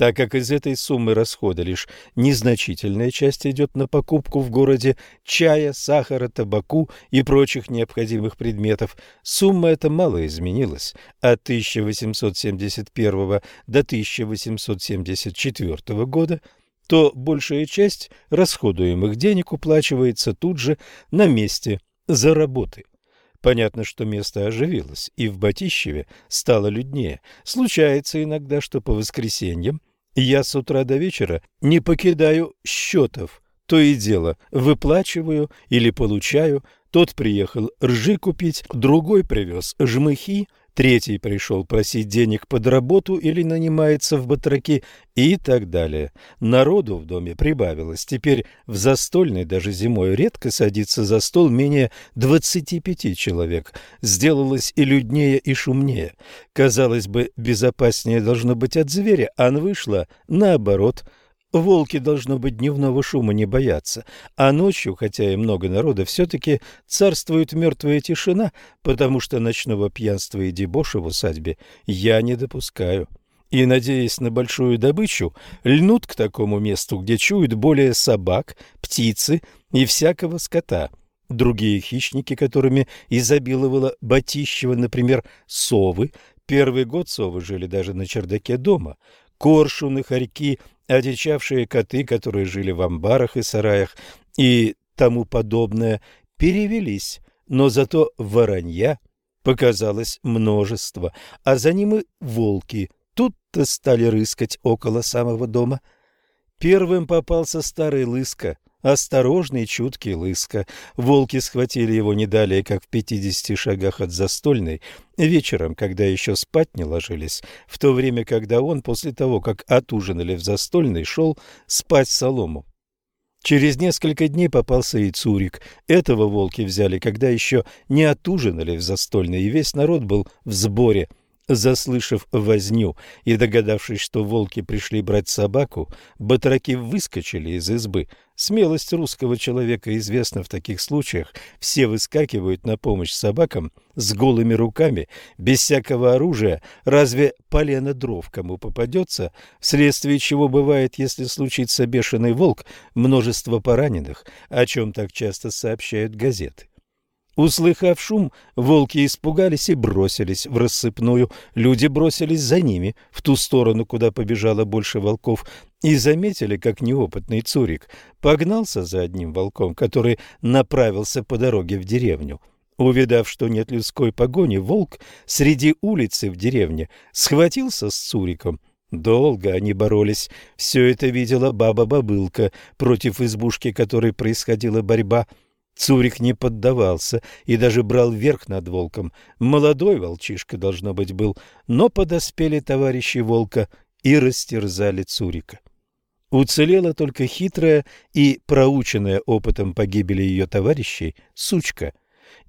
Так как из этой суммы расхода лишь незначительная часть идет на покупку в городе чая, сахара, табаку и прочих необходимых предметов, сумма эта мало изменилась от 1871 до 1874 года, то большая часть расходуемых денег уплачивается тут же на месте за работы. Понятно, что место оживилось, и в Батищеве стало люднее. Случается иногда, что по воскресеньям я с утра до вечера не покидаю счетов. То и дело, выплачиваю или получаю. Тот приехал ржи купить, другой привез жмыхи, третий пришел просить денег под работу или нанимается в батраки и так далее. Народу в доме прибавилось. Теперь в застольной даже зимой редко садится за стол менее 25 человек. Сделалось и люднее, и шумнее. Казалось бы, безопаснее должно быть от зверя, а вышло наоборот – Волки, должно быть, дневного шума не боятся, а ночью, хотя и много народа, все-таки царствует мертвая тишина, потому что ночного пьянства и дебоша в усадьбе я не допускаю. И, надеясь на большую добычу, льнут к такому месту, где чуют более собак, птицы и всякого скота. Другие хищники, которыми изобиловало Батищево, например, совы, первый год совы жили даже на чердаке дома, коршуны, хорьки одичавшие коты, которые жили в амбарах и сараях и тому подобное, перевелись, но зато воронья показалось множество, а за ним и волки тут-то стали рыскать около самого дома. Первым попался старый лыска — Осторожный, чуткий лыска. Волки схватили его не далее, как в пятидесяти шагах от застольной, вечером, когда еще спать не ложились, в то время, когда он, после того, как отужинали в застольной, шел спать солому. Через несколько дней попался и Цурик. Этого волки взяли, когда еще не отужинали в застольной, и весь народ был в сборе – Заслышав возню и догадавшись, что волки пришли брать собаку, батраки выскочили из избы. Смелость русского человека известна в таких случаях. Все выскакивают на помощь собакам с голыми руками, без всякого оружия. Разве полено дров кому попадется, вследствие чего бывает, если случится бешеный волк, множество пораненых, о чем так часто сообщают газеты. Услыхав шум, волки испугались и бросились в рассыпную. Люди бросились за ними, в ту сторону, куда побежало больше волков, и заметили, как неопытный Цурик погнался за одним волком, который направился по дороге в деревню. Увидав, что нет людской погони, волк среди улицы в деревне схватился с Цуриком. Долго они боролись. Все это видела баба-бобылка против избушки, которой происходила борьба – Цурик не поддавался и даже брал верх над волком. Молодой волчишка, должно быть, был, но подоспели товарищи волка и растерзали Цурика. Уцелела только хитрая и проученная опытом погибели ее товарищей сучка.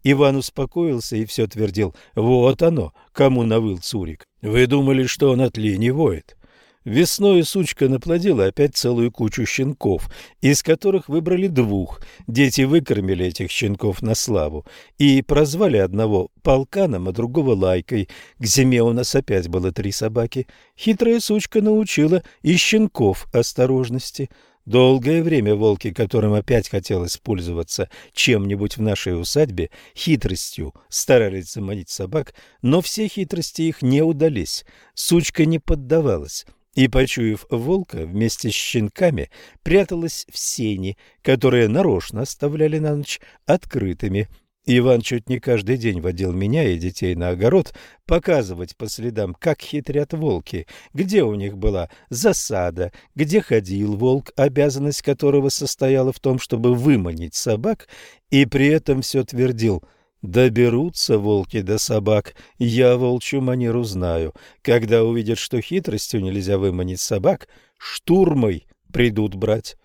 Иван успокоился и все твердил «Вот оно, кому навыл Цурик. Вы думали, что он от лени воет?» Весной сучка наплодила опять целую кучу щенков, из которых выбрали двух. Дети выкормили этих щенков на славу и прозвали одного полканом, а другого лайкой. К зиме у нас опять было три собаки. Хитрая сучка научила и щенков осторожности. Долгое время волки, которым опять хотелось пользоваться чем-нибудь в нашей усадьбе, хитростью старались заманить собак, но все хитрости их не удались. Сучка не поддавалась и, почуяв волка, вместе с щенками пряталась в сени, которые нарочно оставляли на ночь открытыми. Иван чуть не каждый день водил меня и детей на огород показывать по следам, как хитрят волки, где у них была засада, где ходил волк, обязанность которого состояла в том, чтобы выманить собак, и при этом все твердил – Доберутся волки до собак, я волчью манеру знаю. Когда увидят, что хитростью нельзя выманить собак, штурмой придут брать.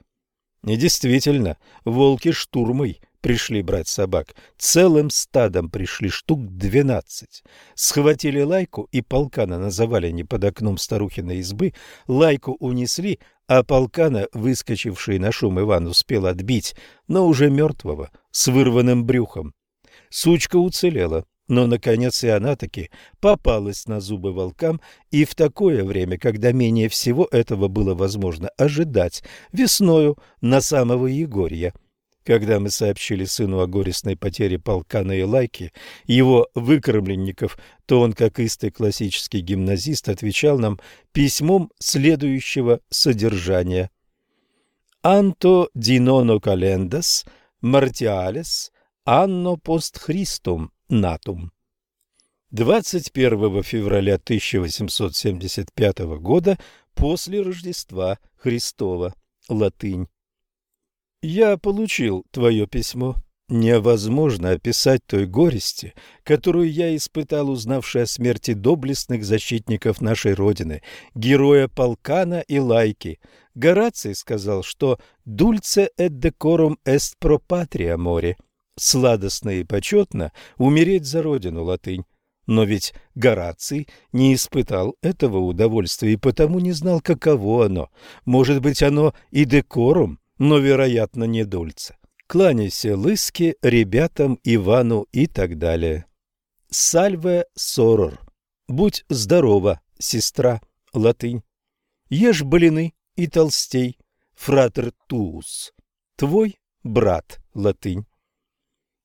И действительно, волки штурмой пришли брать собак. Целым стадом пришли штук двенадцать. Схватили лайку и полкана на завалене под окном старухиной избы. Лайку унесли, а полкана, выскочивший на шум Иван, успел отбить, но уже мертвого, с вырванным брюхом. Сучка уцелела, но, наконец, и она таки попалась на зубы волкам, и в такое время, когда менее всего этого было возможно ожидать, весною на самого Егорья. Когда мы сообщили сыну о горестной потере полка на Илайке, его выкормленников, то он, как истый классический гимназист, отвечал нам письмом следующего содержания. «Анто диноно календас, мартиалес, Анно постхристум натум. 21 февраля 1875 года после Рождества Христова. Латынь. Я получил твое письмо. Невозможно описать той горести, которую я испытал, узнавший о смерти доблестных защитников нашей Родины, героя Полкана и Лайки. Гораций сказал, что «dulce et decorum est pro patria море» — «сладостно и почетно умереть за Родину» латынь. Но ведь Гораций не испытал этого удовольствия и потому не знал, каково оно. Может быть, оно и декорум, но, вероятно, не дульце. Кланяйся Лыске, ребятам, Ивану и так далее. Сальве сорор. Будь здорова, сестра, латынь. Ешь блины и толстей, фратер туус. Твой брат, латынь.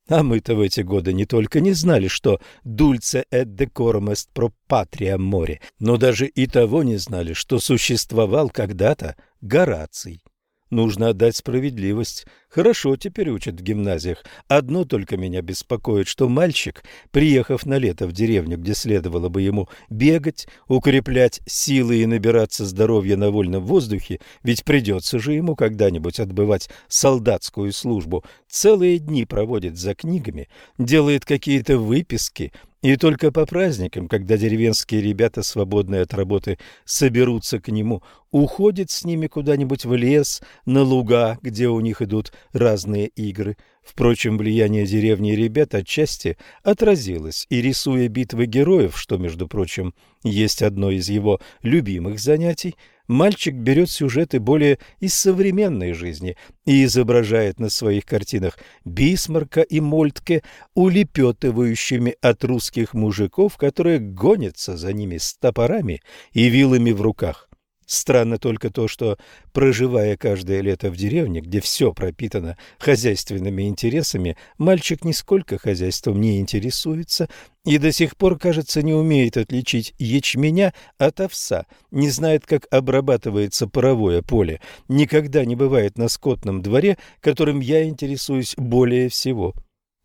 А мы-то в эти годы не только не знали, что «dulce et decorum est pro patria море», но даже и того не знали, что существовал когда-то Гораций. Нужно отдать справедливость. Хорошо теперь учат в гимназиях. Одно только меня беспокоит, что мальчик, приехав на лето в деревню, где следовало бы ему бегать, укреплять силы и набираться здоровья на вольном воздухе, ведь придется же ему когда-нибудь отбывать солдатскую службу, целые дни проводит за книгами, делает какие-то выписки, и только по праздникам, когда деревенские ребята, свободные от работы, соберутся к нему, уходит с ними куда-нибудь в лес, на луга, где у них идут разные игры. Впрочем, влияние деревни и ребят отчасти отразилось, и рисуя битвы героев, что, между прочим, есть одно из его любимых занятий, мальчик берет сюжеты более из современной жизни и изображает на своих картинах Бисмарка и Мольтке улепетывающими от русских мужиков, которые гонятся за ними с топорами и вилами в руках. Странно только то, что, проживая каждое лето в деревне, где все пропитано хозяйственными интересами, мальчик нисколько хозяйством не интересуется и до сих пор, кажется, не умеет отличить ячменя от овса, не знает, как обрабатывается паровое поле, никогда не бывает на скотном дворе, которым я интересуюсь более всего.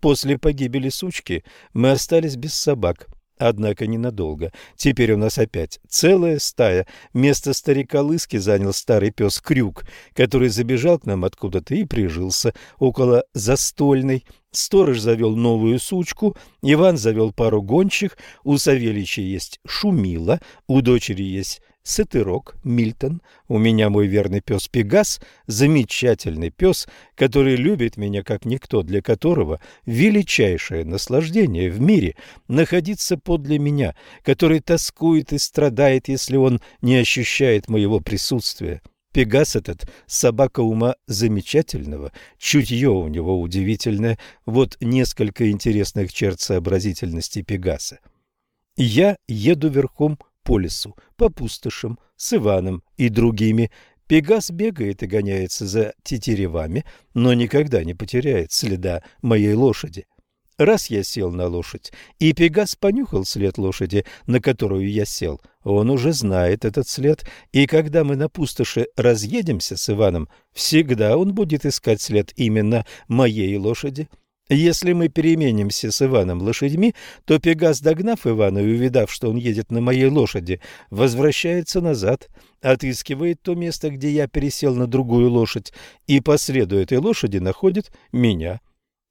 После погибели сучки мы остались без собак. Однако ненадолго. Теперь у нас опять целая стая. Место старика Лыски занял старый пес Крюк, который забежал к нам откуда-то и прижился около застольной. Сторож завел новую сучку, Иван завел пару гончих, у Савельича есть Шумила, у дочери есть Сатырок, Мильтон, у меня мой верный пес Пегас, замечательный пес, который любит меня как никто, для которого величайшее наслаждение в мире находиться подле меня, который тоскует и страдает, если он не ощущает моего присутствия. Пегас этот – собака ума замечательного, чутье у него удивительное, вот несколько интересных черт сообразительности Пегаса. Я еду верхом по лесу, по пустошам, с Иваном и другими. Пегас бегает и гоняется за тетеревами, но никогда не потеряет следа моей лошади. Раз я сел на лошадь, и Пегас понюхал след лошади, на которую я сел. Он уже знает этот след, и когда мы на пустоши разъедемся с Иваном, всегда он будет искать след именно моей лошади. Если мы переменимся с Иваном лошадьми, то Пегас, догнав Ивана и увидав, что он едет на моей лошади, возвращается назад, отыскивает то место, где я пересел на другую лошадь, и по следу этой лошади находит меня.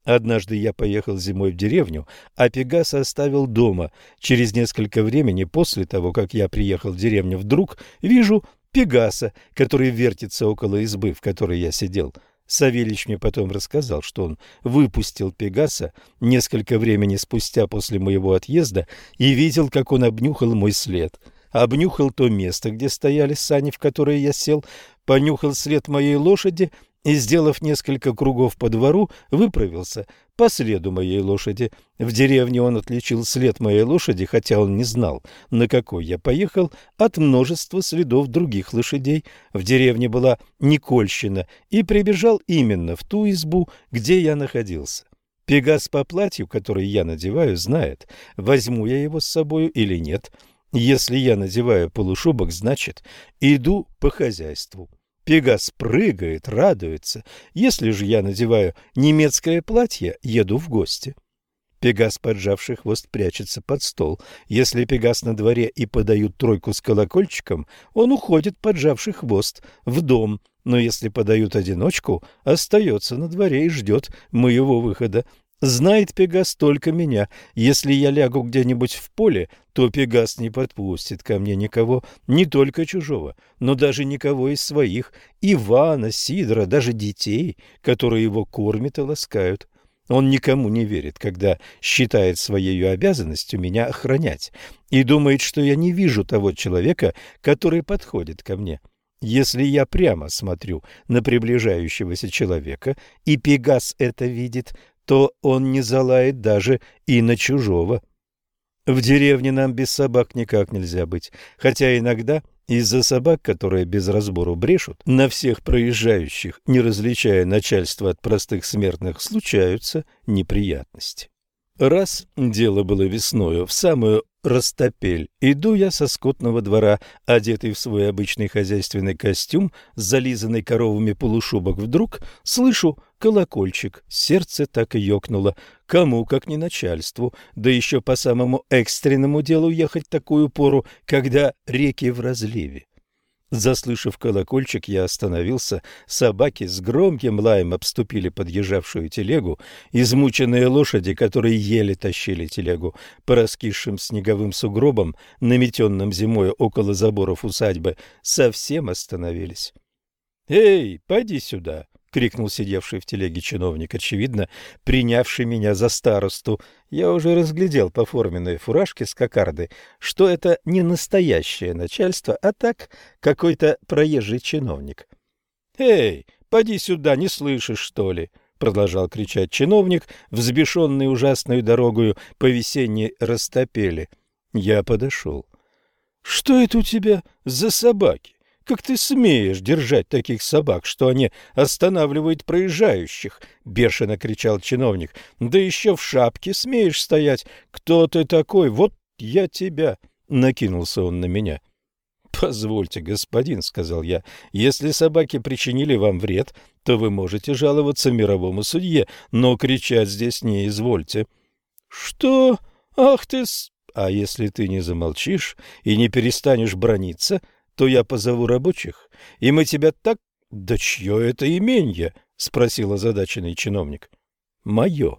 Однажды я поехал зимой в деревню, а Пегаса оставил дома. Через несколько времени после того, как я приехал в деревню, вдруг вижу Пегаса, который вертится около избы, в которой я сидел. Савельич мне потом рассказал, что он выпустил Пегаса несколько времени спустя после моего отъезда и видел, как он обнюхал мой след. Обнюхал то место, где стояли сани, в которые я сел, понюхал след моей лошади и, сделав несколько кругов по двору, выправился по следу моей лошади. В деревне он отличил след моей лошади, хотя он не знал, на какой я поехал, от множества следов других лошадей. В деревне была Никольщина и прибежал именно в ту избу, где я находился. Пегас по платью, которое я надеваю, знает, возьму я его с собою или нет. Если я надеваю полушубок, значит, иду по хозяйству. Пегас прыгает, радуется. Если же я надеваю немецкое платье, еду в гости. Пегас, поджавший хвост, прячется под стол. Если Пегас на дворе и подают тройку с колокольчиком, он уходит, поджавший хвост, в дом. Но если подают одиночку, остается на дворе и ждет моего выхода. Знает Пегас только меня. Если я лягу где-нибудь в поле, то Пегас не подпустит ко мне никого, не только чужого, но даже никого из своих, Ивана, Сидора, даже детей, которые его кормят и ласкают. Он никому не верит, когда считает своей обязанностью меня охранять и думает, что я не вижу того человека, который подходит ко мне. Если я прямо смотрю на приближающегося человека, и Пегас это видит, то он не залает даже и на чужого. В деревне нам без собак никак нельзя быть, хотя иногда из-за собак, которые без разбору брешут на всех проезжающих, не различая начальство от простых смертных, случаются неприятности. Раз дело было весною, в самую растопель, иду я со скотного двора, одетый в свой обычный хозяйственный костюм, с зализанной коровами полушубок, вдруг слышу колокольчик, сердце так и ёкнуло. Кому, как не начальству, да еще по самому экстренному делу ехать такую пору, когда реки в разливе. Заслышав колокольчик, я остановился. Собаки с громким лаем обступили подъезжавшую телегу. Измученные лошади, которые еле тащили телегу по раскисшим снеговым сугробам, наметенным зимой около заборов усадьбы, совсем остановились. «Эй, поди сюда!» Крикнул сидевший в телеге чиновник, очевидно, принявший меня за старосту. Я уже разглядел по форменной фуражке с кокарды, что это не настоящее начальство, а так какой-то проезжий чиновник. «Эй, поди сюда, не слышишь, что ли?» — продолжал кричать чиновник, взбешенный ужасной дорогою по весенней растопели. Я подошел. «Что это у тебя за собаки?» Как ты смеешь держать таких собак, что они останавливают проезжающих? Бешено кричал чиновник. Да еще в шапке смеешь стоять. Кто ты такой? Вот я тебя. Накинулся он на меня. «Позвольте, господин», — сказал я, — «если собаки причинили вам вред, то вы можете жаловаться мировому судье, но кричать здесь не извольте». «Что? Ах ты с...» «А если ты не замолчишь и не перестанешь брониться, то я позову рабочих, и мы тебя так... — Да чье это именье? — спросил озадаченный чиновник. — Мое.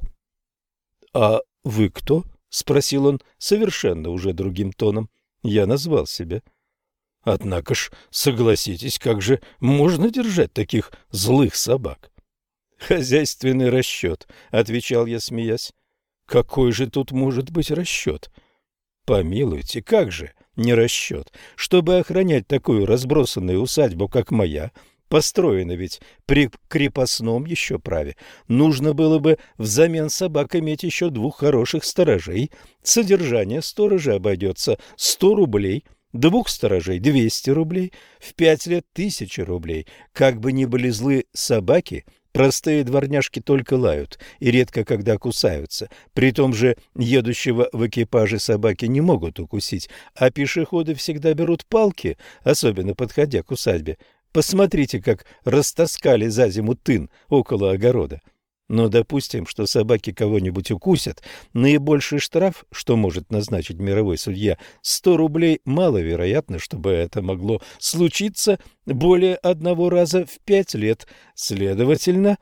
— А вы кто? — спросил он совершенно уже другим тоном. Я назвал себя. — Однако ж, согласитесь, как же можно держать таких злых собак? — Хозяйственный расчет, — отвечал я, смеясь. — Какой же тут может быть расчет? — Помилуйте, как же? — не расчет. Чтобы охранять такую разбросанную усадьбу, как моя, построена ведь при крепостном еще праве, нужно было бы взамен собак иметь еще двух хороших сторожей. Содержание сторожа обойдется сто рублей, двух сторожей двести рублей, в пять лет тысячи рублей. Как бы ни были злы собаки, Простые дворняжки только лают и редко когда кусаются. При том же едущего в экипаже собаки не могут укусить, а пешеходы всегда берут палки, особенно подходя к усадьбе. Посмотрите, как растаскали за зиму тын около огорода. Но допустим, что собаки кого-нибудь укусят, наибольший штраф, что может назначить мировой судья, 100 рублей, маловероятно, чтобы это могло случиться более одного раза в пять лет. Следовательно,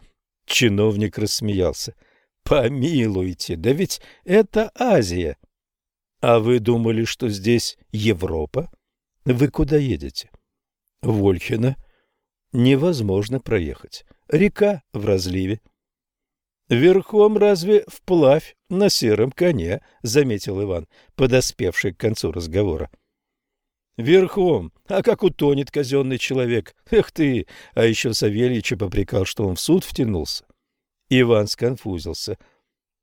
чиновник рассмеялся. Помилуйте, да ведь это Азия. А вы думали, что здесь Европа? Вы куда едете? Вольхина. Невозможно проехать. Река в разливе. Верхом разве вплавь на сером коне, заметил Иван, подоспевший к концу разговора. Верхом, а как утонет казенный человек? Эх ты! А еще Савельича попрекал, что он в суд втянулся. Иван сконфузился.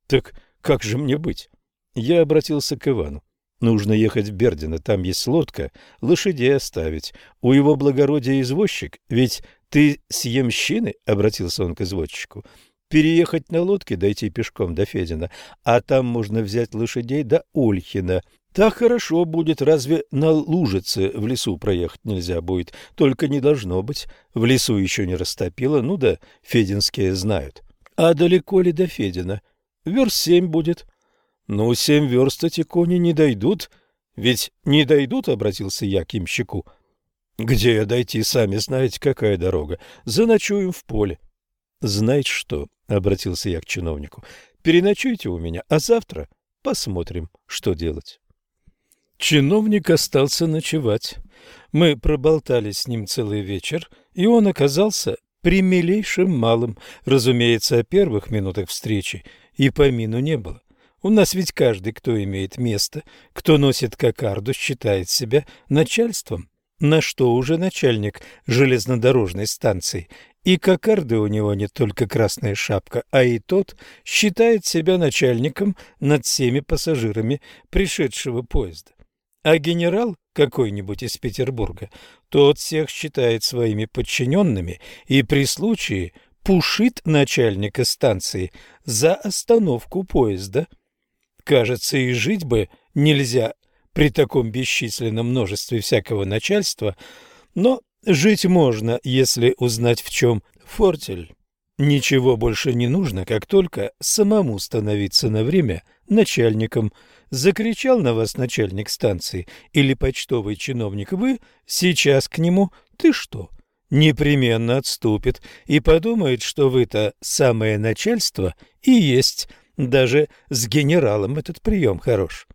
Так как же мне быть? Я обратился к Ивану. Нужно ехать в Бердино, там есть лодка, лошадей оставить. У его благородия извозчик, ведь ты с Емщины, — обратился он к извозчику, переехать на лодке, дойти пешком до Федина, а там можно взять лошадей до Ольхина. Так хорошо будет, разве на лужице в лесу проехать нельзя будет? Только не должно быть. В лесу еще не растопило, ну да, фединские знают. А далеко ли до Федина? Верст семь будет. Ну, семь верст эти кони не дойдут. Ведь не дойдут, обратился я к имщику. Где я дойти, сами знаете, какая дорога. Заночуем в поле. Знаете что, обратился я к чиновнику, переночуйте у меня, а завтра посмотрим, что делать. Чиновник остался ночевать. Мы проболтали с ним целый вечер, и он оказался примилейшим малым. Разумеется, о первых минутах встречи и помину не было. У нас ведь каждый, кто имеет место, кто носит кокарду, считает себя начальством. На что уже начальник железнодорожной станции? И кокарды у него не только красная шапка, а и тот считает себя начальником над всеми пассажирами пришедшего поезда. А генерал какой-нибудь из Петербурга, тот всех считает своими подчиненными и при случае пушит начальника станции за остановку поезда. Кажется, и жить бы нельзя при таком бесчисленном множестве всякого начальства, но жить можно, если узнать в чем фортель. Ничего больше не нужно, как только самому становиться на время начальником – Закричал на вас начальник станции или почтовый чиновник, вы сейчас к нему, ты что? Непременно отступит и подумает, что вы-то самое начальство и есть. Даже с генералом этот прием хорош.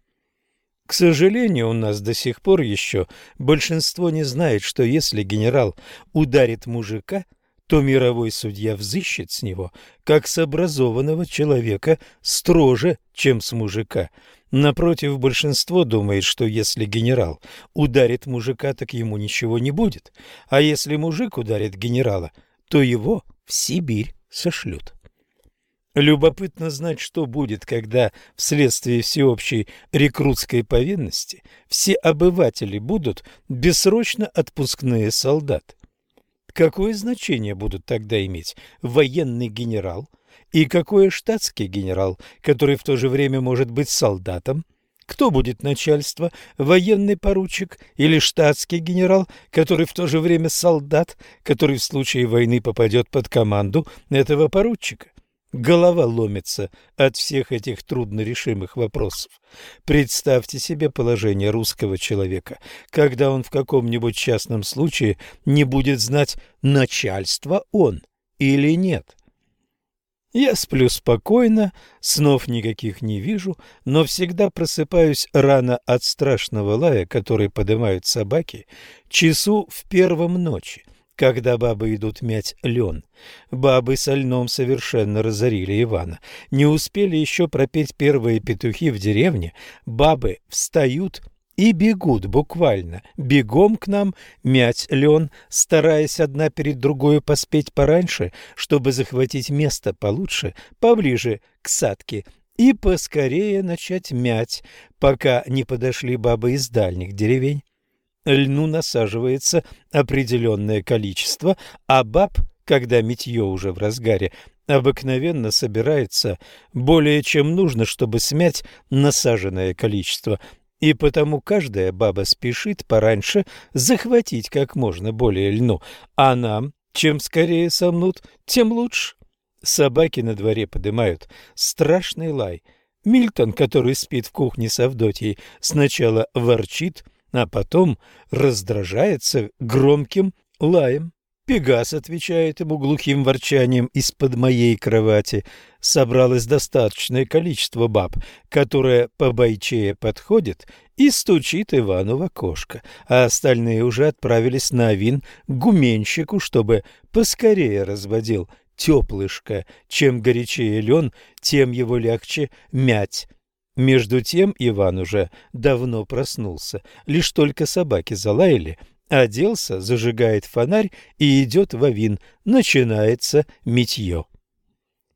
К сожалению, у нас до сих пор еще большинство не знает, что если генерал ударит мужика, то мировой судья взыщет с него, как с образованного человека, строже, чем с мужика – Напротив, большинство думает, что если генерал ударит мужика, так ему ничего не будет, а если мужик ударит генерала, то его в Сибирь сошлют. Любопытно знать, что будет, когда вследствие всеобщей рекрутской повинности все обыватели будут бессрочно отпускные солдаты. Какое значение будут тогда иметь военный генерал, и какой штатский генерал, который в то же время может быть солдатом? Кто будет начальство, военный поручик или штатский генерал, который в то же время солдат, который в случае войны попадет под команду этого поручика? Голова ломится от всех этих труднорешимых вопросов. Представьте себе положение русского человека, когда он в каком-нибудь частном случае не будет знать, начальство он или нет. Я сплю спокойно, снов никаких не вижу, но всегда просыпаюсь рано от страшного лая, который поднимают собаки, часу в первом ночи, когда бабы идут мять лен. Бабы со льном совершенно разорили Ивана. Не успели еще пропеть первые петухи в деревне, бабы встают и бегут буквально, бегом к нам мять лен, стараясь одна перед другой поспеть пораньше, чтобы захватить место получше, поближе к садке, и поскорее начать мять, пока не подошли бабы из дальних деревень. Льну насаживается определенное количество, а баб, когда метье уже в разгаре, обыкновенно собирается более чем нужно, чтобы смять насаженное количество – и потому каждая баба спешит пораньше захватить как можно более льну, а нам, чем скорее сомнут, тем лучше. Собаки на дворе поднимают страшный лай. Мильтон, который спит в кухне с Авдотьей, сначала ворчит, а потом раздражается громким лаем. Пегас отвечает ему глухим ворчанием из-под моей кровати. Собралось достаточное количество баб, которое по бойчее подходит и стучит Ивану в окошко, а остальные уже отправились на вин гуменщику, чтобы поскорее разводил теплышко. Чем горячее лен, тем его легче мять. Между тем Иван уже давно проснулся, лишь только собаки залаяли – Оделся, зажигает фонарь и идет в авин. Начинается митье.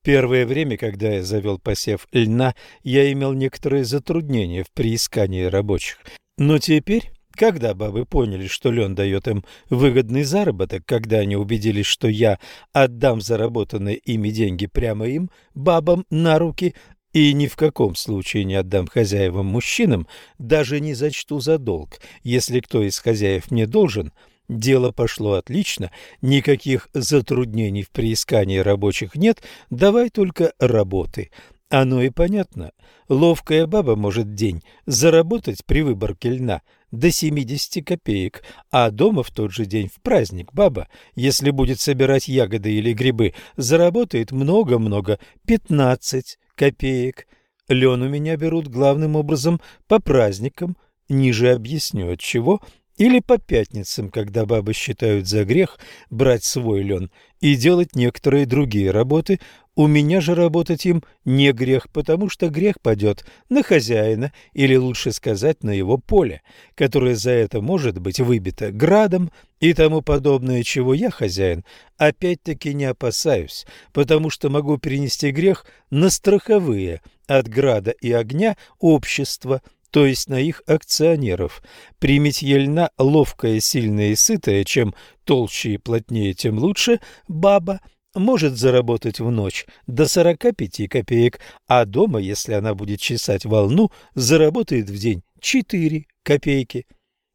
Первое время, когда я завел посев льна, я имел некоторые затруднения в приискании рабочих. Но теперь, когда бабы поняли, что лен дает им выгодный заработок, когда они убедились, что я отдам заработанные ими деньги прямо им, бабам, на руки, и ни в каком случае не отдам хозяевам-мужчинам, даже не зачту за долг. Если кто из хозяев мне должен, дело пошло отлично, никаких затруднений в приискании рабочих нет, давай только работы. Оно и понятно. Ловкая баба может день заработать при выборке льна до 70 копеек, а дома в тот же день в праздник баба, если будет собирать ягоды или грибы, заработает много-много 15 копеек. Лен у меня берут главным образом по праздникам, ниже объясню от чего, или по пятницам, когда бабы считают за грех брать свой лен и делать некоторые другие работы, у меня же работать им не грех, потому что грех падет на хозяина, или лучше сказать, на его поле, которое за это может быть выбито градом и тому подобное, чего я, хозяин, опять-таки не опасаюсь, потому что могу перенести грех на страховые от града и огня общества, то есть на их акционеров. Примить льна ловкая, сильная и сытая, чем толще и плотнее, тем лучше, баба может заработать в ночь до 45 копеек, а дома, если она будет чесать волну, заработает в день 4 копейки.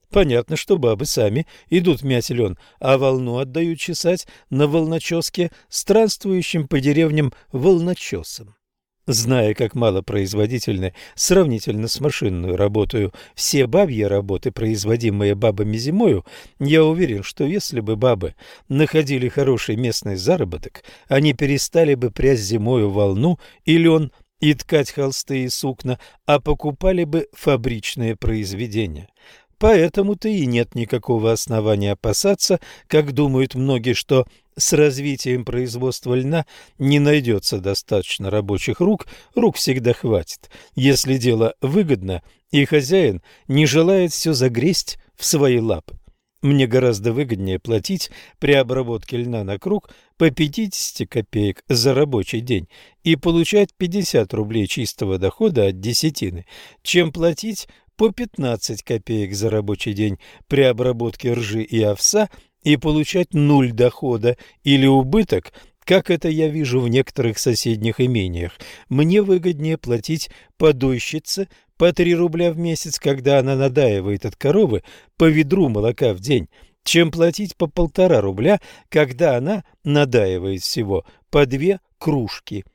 Понятно, что бабы сами идут мять лен, а волну отдают чесать на волноческе странствующим по деревням волночесам. Зная, как малопроизводительны сравнительно с машинной работой все бабьи работы, производимые бабами зимою, я уверен, что если бы бабы находили хороший местный заработок, они перестали бы прясть зимою волну и лен и ткать холсты и сукна, а покупали бы фабричные произведения. Поэтому-то и нет никакого основания опасаться, как думают многие, что с развитием производства льна не найдется достаточно рабочих рук, рук всегда хватит, если дело выгодно и хозяин не желает все загресть в свои лапы. Мне гораздо выгоднее платить при обработке льна на круг по 50 копеек за рабочий день и получать 50 рублей чистого дохода от десятины, чем платить по 15 копеек за рабочий день при обработке ржи и овса и получать нуль дохода или убыток, как это я вижу в некоторых соседних имениях. Мне выгоднее платить подойщице по 3 рубля в месяц, когда она надаивает от коровы по ведру молока в день, чем платить по полтора рубля, когда она надаивает всего по две кружки.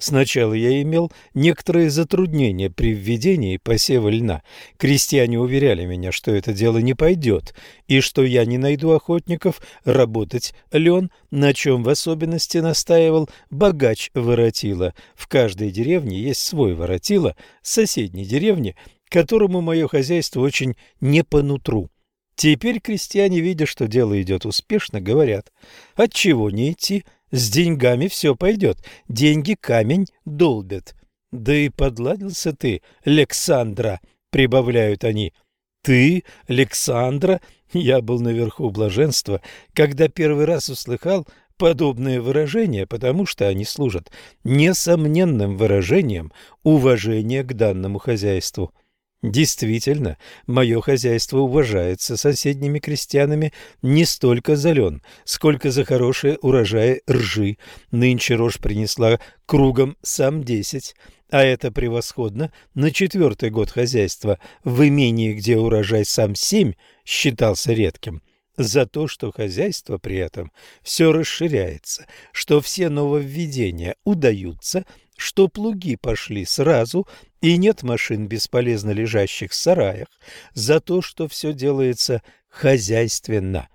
Сначала я имел некоторые затруднения при введении посева льна. Крестьяне уверяли меня, что это дело не пойдет, и что я не найду охотников работать лен, на чем в особенности настаивал богач воротила. В каждой деревне есть свой воротила, соседней деревни, которому мое хозяйство очень не по нутру. Теперь крестьяне, видя, что дело идет успешно, говорят, отчего не идти, с деньгами все пойдет. Деньги камень долбят. Да и подладился ты, Александра, прибавляют они. Ты, Александра? Я был наверху блаженства, когда первый раз услыхал подобные выражения, потому что они служат несомненным выражением уважения к данному хозяйству. Действительно, мое хозяйство уважается соседними крестьянами не столько за лен, сколько за хорошие урожаи ржи. Нынче рожь принесла кругом сам десять, а это превосходно. На четвертый год хозяйства в имении, где урожай сам семь, считался редким за то, что хозяйство при этом все расширяется, что все нововведения удаются, что плуги пошли сразу, и нет машин, бесполезно лежащих в сараях, за то, что все делается хозяйственно.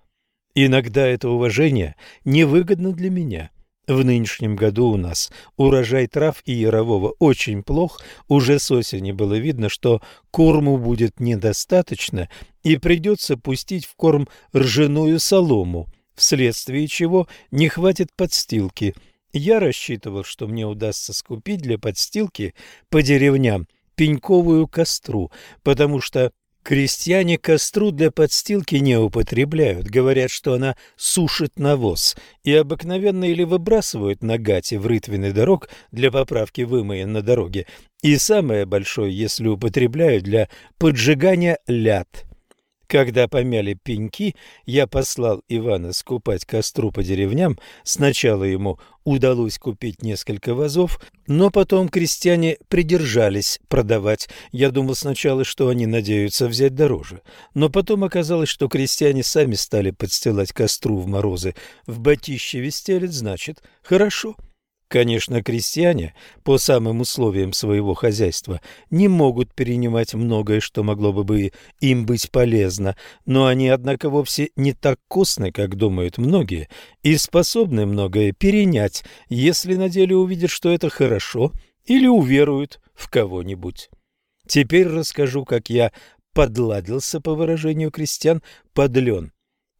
Иногда это уважение невыгодно для меня. В нынешнем году у нас урожай трав и ярового очень плох, уже с осени было видно, что корму будет недостаточно, и придется пустить в корм ржаную солому, вследствие чего не хватит подстилки – я рассчитывал, что мне удастся скупить для подстилки по деревням пеньковую костру, потому что крестьяне костру для подстилки не употребляют, говорят, что она сушит навоз, и обыкновенно или выбрасывают на гате в рытвины дорог для поправки вымоин на дороге, и самое большое, если употребляют для поджигания ляд. Когда помяли пеньки, я послал Ивана скупать костру по деревням. Сначала ему удалось купить несколько вазов, но потом крестьяне придержались продавать. Я думал сначала, что они надеются взять дороже. Но потом оказалось, что крестьяне сами стали подстилать костру в морозы. В Батище стелят, значит, хорошо. Конечно, крестьяне по самым условиям своего хозяйства не могут перенимать многое, что могло бы им быть полезно, но они, однако, вовсе не так костны, как думают многие, и способны многое перенять, если на деле увидят, что это хорошо, или уверуют в кого-нибудь. Теперь расскажу, как я подладился, по выражению крестьян, под лен.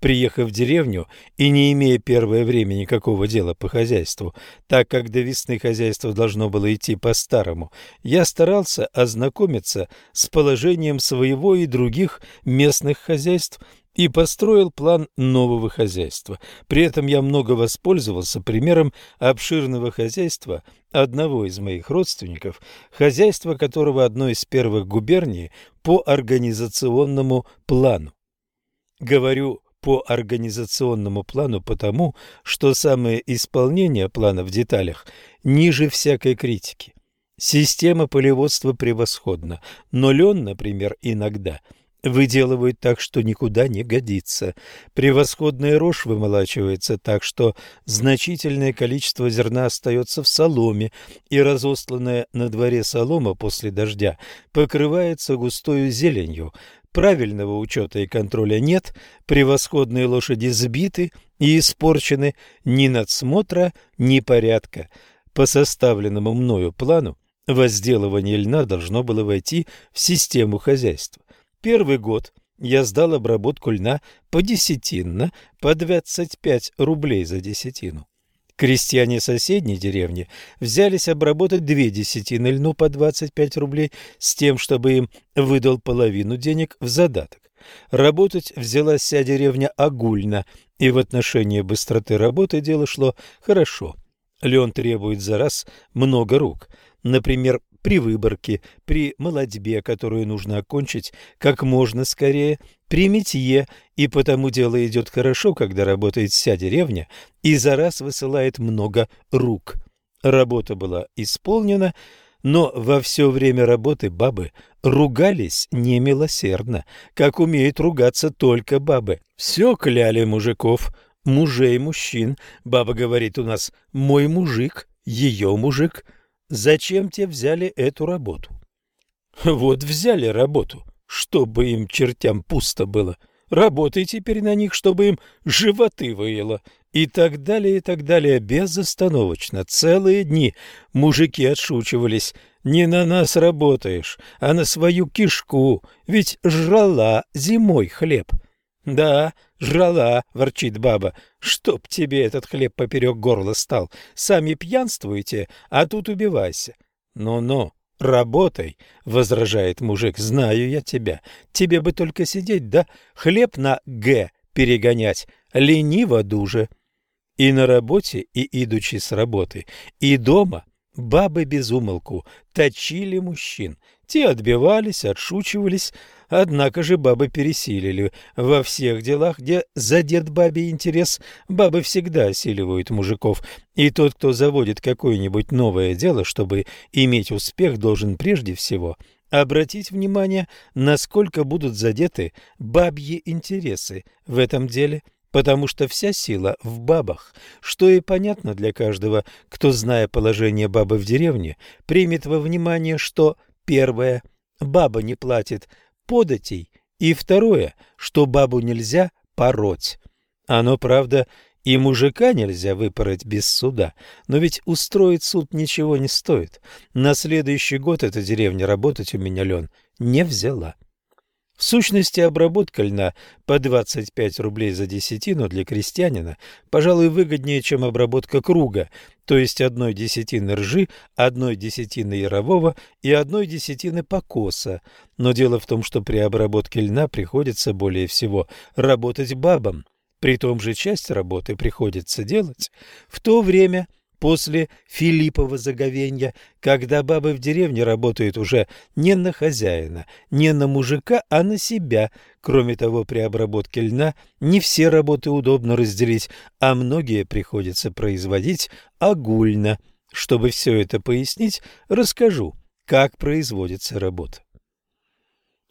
Приехав в деревню и не имея первое время никакого дела по хозяйству, так как до весны хозяйство должно было идти по-старому, я старался ознакомиться с положением своего и других местных хозяйств и построил план нового хозяйства. При этом я много воспользовался примером обширного хозяйства одного из моих родственников, хозяйство которого одно из первых губерний по организационному плану. Говорю по организационному плану потому, что самое исполнение плана в деталях ниже всякой критики. Система полеводства превосходна, но лен, например, иногда выделывают так, что никуда не годится. Превосходная рожь вымолачивается так, что значительное количество зерна остается в соломе, и разосланная на дворе солома после дождя покрывается густою зеленью, Правильного учета и контроля нет, превосходные лошади сбиты и испорчены ни надсмотра, ни порядка. По составленному мною плану возделывание льна должно было войти в систему хозяйства. Первый год я сдал обработку льна по десятинно, по 25 рублей за десятину. Крестьяне соседней деревни взялись обработать две десятины льну по 25 рублей с тем, чтобы им выдал половину денег в задаток. Работать взялась вся деревня огульно, и в отношении быстроты работы дело шло хорошо. Лен требует за раз много рук. Например, при выборке, при молодьбе, которую нужно окончить как можно скорее, при метье, и потому дело идет хорошо, когда работает вся деревня и за раз высылает много рук. Работа была исполнена, но во все время работы бабы ругались немилосердно, как умеют ругаться только бабы. Все кляли мужиков, мужей мужчин. Баба говорит у нас «мой мужик», «ее мужик», Зачем те взяли эту работу? Вот взяли работу, чтобы им чертям пусто было. Работай теперь на них, чтобы им животы выело. И так далее, и так далее, безостановочно, целые дни. Мужики отшучивались. Не на нас работаешь, а на свою кишку, ведь жрала зимой хлеб. Да, жрала, ворчит баба, чтоб тебе этот хлеб поперек горла стал. Сами пьянствуете, а тут убивайся. Ну-ну, работай, возражает мужик, знаю я тебя. Тебе бы только сидеть, да хлеб на «г» перегонять, лениво дуже. И на работе, и идучи с работы, и дома бабы без умолку точили мужчин. Те отбивались, отшучивались, Однако же бабы пересилили. Во всех делах, где задет бабе интерес, бабы всегда осиливают мужиков. И тот, кто заводит какое-нибудь новое дело, чтобы иметь успех, должен прежде всего обратить внимание, насколько будут задеты бабьи интересы в этом деле – потому что вся сила в бабах, что и понятно для каждого, кто, зная положение бабы в деревне, примет во внимание, что первое – баба не платит податей, и второе, что бабу нельзя пороть. Оно, правда, и мужика нельзя выпороть без суда, но ведь устроить суд ничего не стоит. На следующий год эта деревня работать у меня, Лен, не взяла. В сущности, обработка льна по 25 рублей за десятину для крестьянина, пожалуй, выгоднее, чем обработка круга, то есть одной десятины ржи, одной десятины ярового и одной десятины покоса. Но дело в том, что при обработке льна приходится более всего работать бабам. При том же часть работы приходится делать в то время, после Филиппова заговенья, когда бабы в деревне работают уже не на хозяина, не на мужика, а на себя. Кроме того, при обработке льна не все работы удобно разделить, а многие приходится производить огульно. Чтобы все это пояснить, расскажу, как производится работа.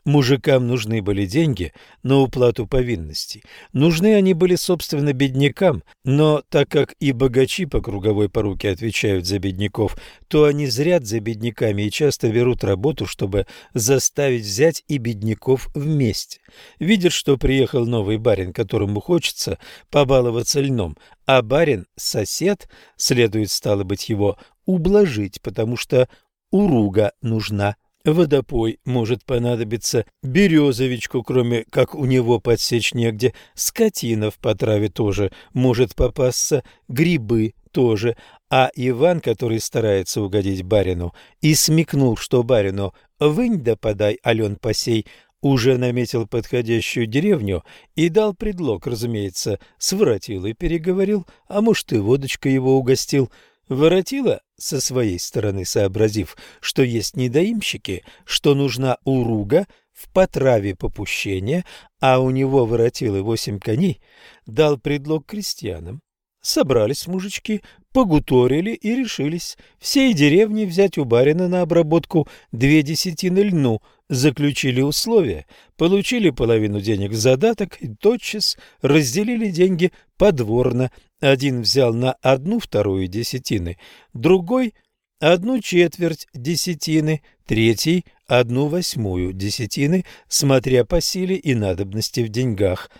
Мужикам нужны были деньги на уплату повинностей. Нужны они были, собственно, беднякам, но так как и богачи по круговой поруке отвечают за бедняков, то они зрят за бедняками и часто берут работу, чтобы заставить взять и бедняков вместе. Видят, что приехал новый барин, которому хочется побаловаться льном, а барин – сосед, следует, стало быть, его ублажить, потому что уруга нужна. Водопой может понадобиться, березовичку, кроме как у него подсечь негде, скотина в потраве тоже может попасться, грибы тоже, а Иван, который старается угодить барину, и смекнул, что барину «вынь да подай, Ален посей», уже наметил подходящую деревню и дал предлог, разумеется, с воротилой переговорил, а может и водочкой его угостил – Воротила, со своей стороны сообразив, что есть недоимщики, что нужна уруга в потраве попущения, а у него воротилы восемь коней, дал предлог крестьянам. Собрались мужички, погуторили и решились всей деревни взять у барина на обработку две десятины льну, заключили условия, получили половину денег в задаток и тотчас разделили деньги подворно, один взял на одну вторую десятины, другой – одну четверть десятины, третий – одну восьмую десятины, смотря по силе и надобности в деньгах.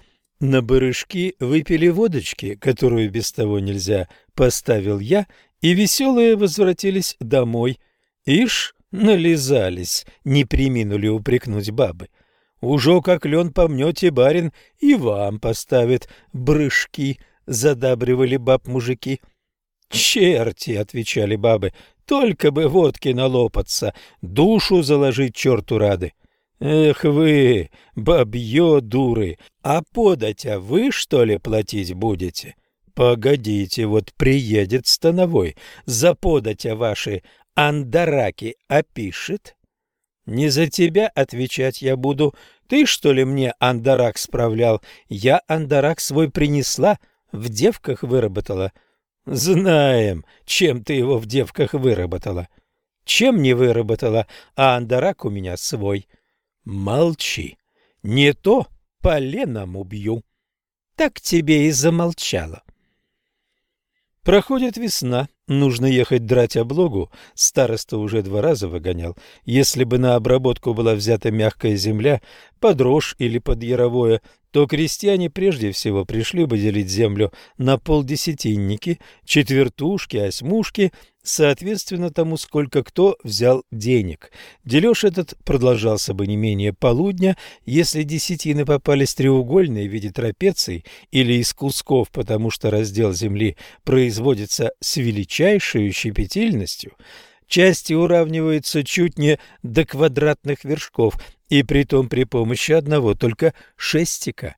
На барышки выпили водочки, которую без того нельзя, поставил я, и веселые возвратились домой. Ишь, нализались, не приминули упрекнуть бабы. Ужо как лен помнете, барин, и вам поставит брышки – задабривали баб мужики. «Черти!» — отвечали бабы. «Только бы водки налопаться, душу заложить черту рады!» «Эх вы, бабье дуры! А подать, а вы, что ли, платить будете?» «Погодите, вот приедет становой, за податя ваши андараки опишет?» «Не за тебя отвечать я буду. Ты, что ли, мне андарак справлял? Я андарак свой принесла, в девках выработала? Знаем, чем ты его в девках выработала. Чем не выработала, а андарак у меня свой. Молчи. Не то поленом убью. Так тебе и замолчала. Проходит весна, нужно ехать драть облогу, староста уже два раза выгонял. Если бы на обработку была взята мягкая земля, под рожь или под яровое, то крестьяне прежде всего пришли бы делить землю на полдесятинники, четвертушки, осьмушки, соответственно тому, сколько кто взял денег. Дележ этот продолжался бы не менее полудня, если десятины попались треугольные в виде трапеций или из кусков, потому что раздел земли производится с величайшей щепетильностью – части уравниваются чуть не до квадратных вершков, и притом при помощи одного только шестика.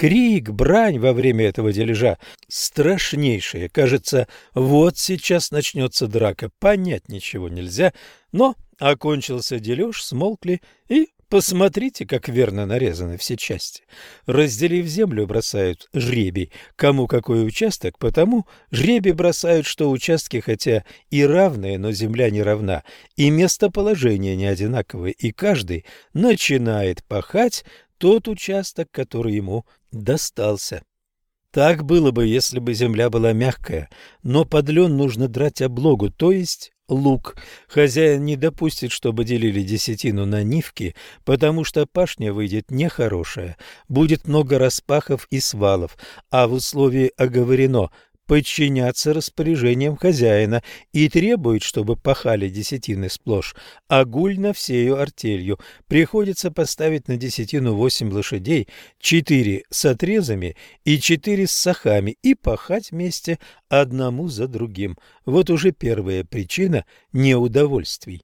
Крик, брань во время этого дележа страшнейшие. Кажется, вот сейчас начнется драка. Понять ничего нельзя, но окончился дележ, смолкли и Посмотрите, как верно нарезаны все части. Разделив землю, бросают жребий, кому какой участок, потому жребий бросают, что участки хотя и равные, но земля не равна, и местоположение не одинаковое, и каждый начинает пахать тот участок, который ему достался. Так было бы, если бы земля была мягкая, но под лен нужно драть облогу, то есть лук. Хозяин не допустит, чтобы делили десятину на нивки, потому что пашня выйдет нехорошая, будет много распахов и свалов, а в условии оговорено подчиняться распоряжениям хозяина и требует, чтобы пахали десятины сплошь, огульно всею артелью. Приходится поставить на десятину восемь лошадей, четыре с отрезами и четыре с сахами и пахать вместе одному за другим. Вот уже первая причина неудовольствий.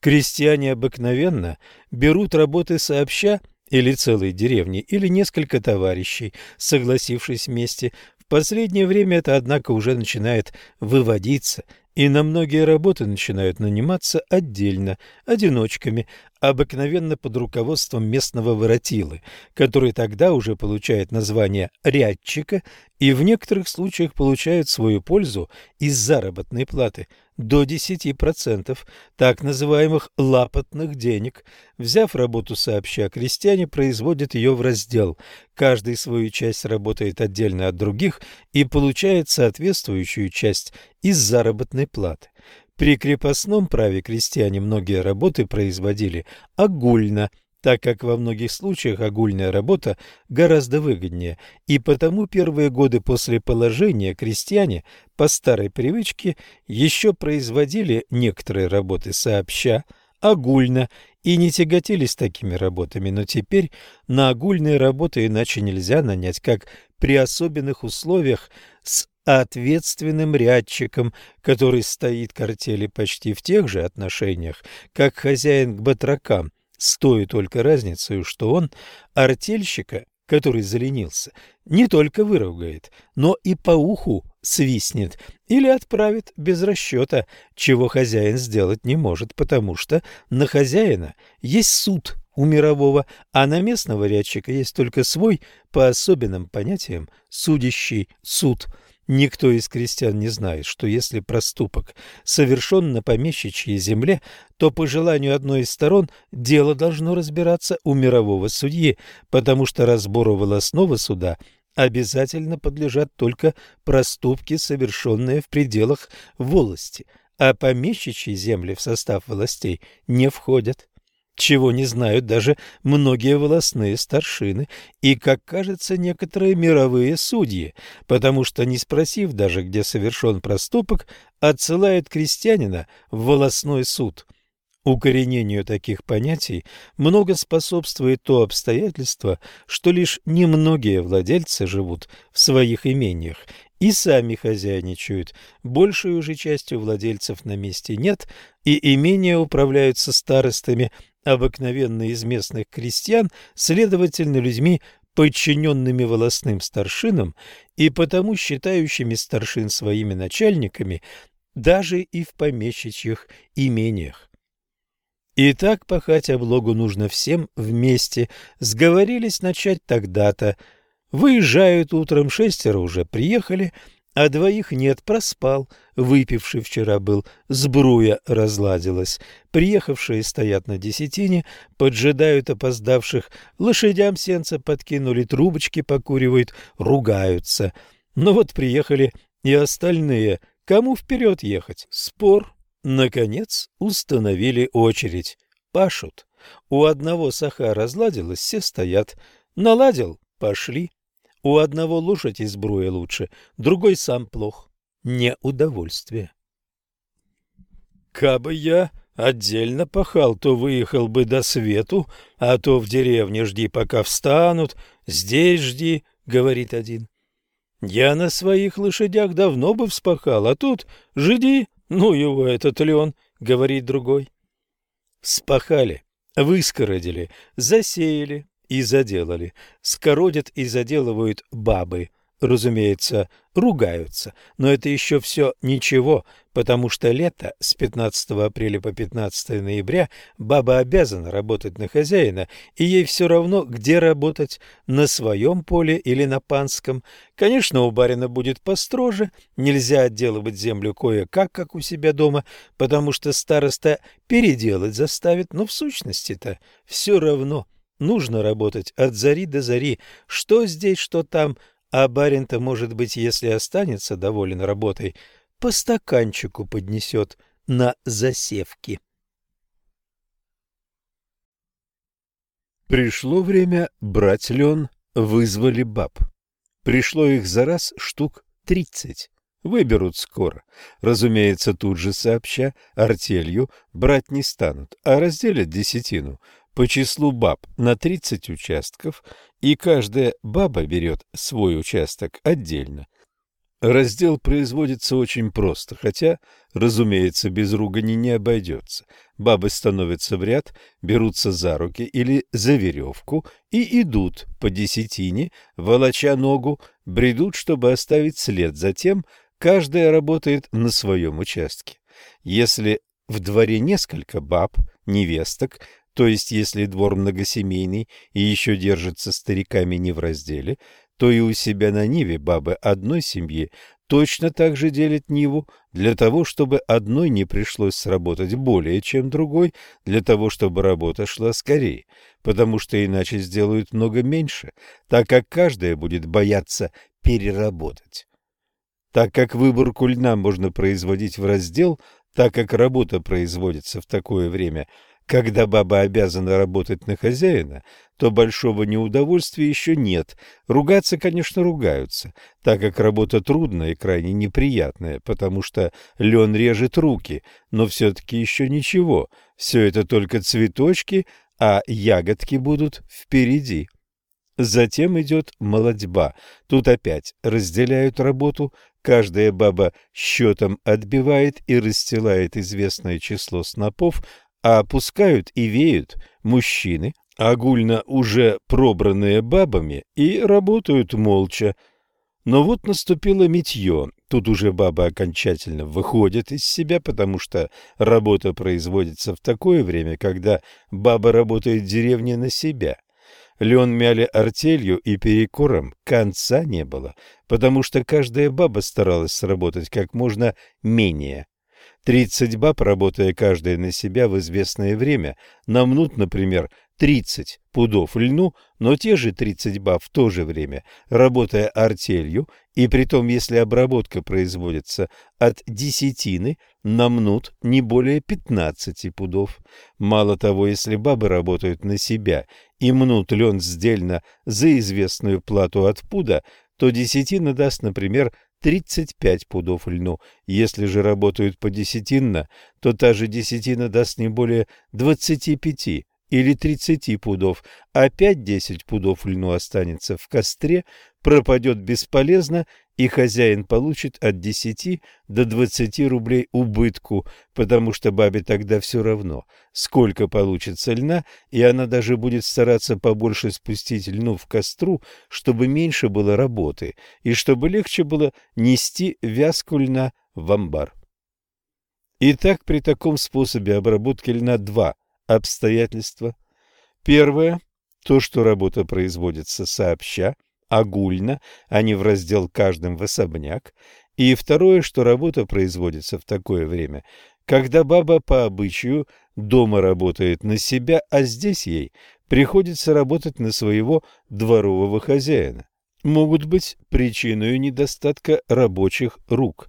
Крестьяне обыкновенно берут работы сообща или целой деревни, или несколько товарищей, согласившись вместе, последнее время это, однако, уже начинает выводиться, и на многие работы начинают наниматься отдельно, одиночками, обыкновенно под руководством местного воротилы, который тогда уже получает название рядчика и в некоторых случаях получает свою пользу из заработной платы. До 10% так называемых лапотных денег. Взяв работу сообща, крестьяне производят ее в раздел. Каждый свою часть работает отдельно от других и получает соответствующую часть из заработной платы. При крепостном праве крестьяне многие работы производили огульно, так как во многих случаях огульная работа гораздо выгоднее, и потому первые годы после положения крестьяне по старой привычке еще производили некоторые работы сообща, огульно, и не тяготились такими работами, но теперь на огульные работы иначе нельзя нанять, как при особенных условиях с ответственным рядчиком, который стоит к артели почти в тех же отношениях, как хозяин к батракам, с той только разницей, что он артельщика, который заленился, не только выругает, но и по уху свистнет или отправит без расчета, чего хозяин сделать не может, потому что на хозяина есть суд у мирового, а на местного рядчика есть только свой, по особенным понятиям, судящий суд – Никто из крестьян не знает, что если проступок совершен на помещичьей земле, то по желанию одной из сторон дело должно разбираться у мирового судьи, потому что разбору волосного суда обязательно подлежат только проступки, совершенные в пределах волости, а помещичьи земли в состав властей не входят чего не знают даже многие волосные старшины и, как кажется, некоторые мировые судьи, потому что, не спросив даже, где совершен проступок, отсылают крестьянина в волосной суд. Укоренению таких понятий много способствует то обстоятельство, что лишь немногие владельцы живут в своих имениях и сами хозяйничают. Большую же частью владельцев на месте нет, и имения управляются старостами – обыкновенно из местных крестьян, следовательно, людьми, подчиненными волосным старшинам и потому считающими старшин своими начальниками даже и в помещичьих имениях. И так пахать облогу нужно всем вместе. Сговорились начать тогда-то. Выезжают утром, шестеро уже приехали, а двоих нет, проспал, выпивший вчера был, сбруя разладилась. Приехавшие стоят на десятине, поджидают опоздавших, лошадям сенца подкинули, трубочки покуривают, ругаются. Но вот приехали и остальные, кому вперед ехать? Спор. Наконец установили очередь. Пашут. У одного саха разладилась, все стоят. Наладил — пошли. У одного лошадь из бруя лучше, другой сам плох. Не удовольствие. Кабы я отдельно пахал, то выехал бы до свету, а то в деревне жди, пока встанут, здесь жди, — говорит один. Я на своих лошадях давно бы вспахал, а тут жди, ну его этот лен, — говорит другой. Вспахали, выскородили, засеяли, и заделали. Скородят и заделывают бабы. Разумеется, ругаются, но это еще все ничего, потому что лето с 15 апреля по 15 ноября баба обязана работать на хозяина, и ей все равно, где работать, на своем поле или на панском. Конечно, у барина будет построже, нельзя отделывать землю кое-как, как у себя дома, потому что староста переделать заставит, но в сущности-то все равно – Нужно работать от зари до зари, что здесь, что там, а барин-то, может быть, если останется доволен работой, по стаканчику поднесет на засевки. Пришло время брать лен, вызвали баб. Пришло их за раз штук тридцать. Выберут скоро. Разумеется, тут же сообща, артелью брать не станут, а разделят десятину по числу баб на 30 участков, и каждая баба берет свой участок отдельно. Раздел производится очень просто, хотя, разумеется, без ругани не обойдется. Бабы становятся в ряд, берутся за руки или за веревку и идут по десятине, волоча ногу, бредут, чтобы оставить след. Затем каждая работает на своем участке. Если в дворе несколько баб, невесток, то есть, если двор многосемейный и еще держится стариками не в разделе, то и у себя на Ниве бабы одной семьи точно так же делит Ниву для того, чтобы одной не пришлось сработать более, чем другой, для того, чтобы работа шла скорее, потому что иначе сделают много меньше, так как каждая будет бояться переработать. Так как выборку льна можно производить в раздел, так как работа производится в такое время – когда баба обязана работать на хозяина, то большого неудовольствия еще нет. Ругаться, конечно, ругаются, так как работа трудная и крайне неприятная, потому что лен режет руки, но все-таки еще ничего. Все это только цветочки, а ягодки будут впереди. Затем идет молодьба. Тут опять разделяют работу, каждая баба счетом отбивает и расстилает известное число снопов а пускают и веют мужчины, огульно уже пробранные бабами, и работают молча. Но вот наступило метье. Тут уже баба окончательно выходит из себя, потому что работа производится в такое время, когда баба работает в деревне на себя. Лен мяли артелью и перекором конца не было, потому что каждая баба старалась сработать как можно менее. Тридцать баб, работая каждая на себя в известное время, намнут, например, тридцать пудов льну, но те же тридцать баб в то же время, работая артелью, и притом, если обработка производится от десятины, намнут не более пятнадцати пудов. Мало того, если бабы работают на себя и мнут лен сдельно за известную плату от пуда, то десятина даст, например, 35 пудов льну. Если же работают по десятинно, то та же десятина даст не более 25 или 30 пудов, а 5-10 пудов льну останется в костре, пропадет бесполезно и хозяин получит от 10 до 20 рублей убытку, потому что бабе тогда все равно, сколько получится льна, и она даже будет стараться побольше спустить льну в костру, чтобы меньше было работы, и чтобы легче было нести вязку льна в амбар. Итак, при таком способе обработки льна два обстоятельства. Первое – то, что работа производится сообща, огульно, а не в раздел каждым в особняк. И второе, что работа производится в такое время, когда баба по обычаю дома работает на себя, а здесь ей приходится работать на своего дворового хозяина. Могут быть причиной недостатка рабочих рук.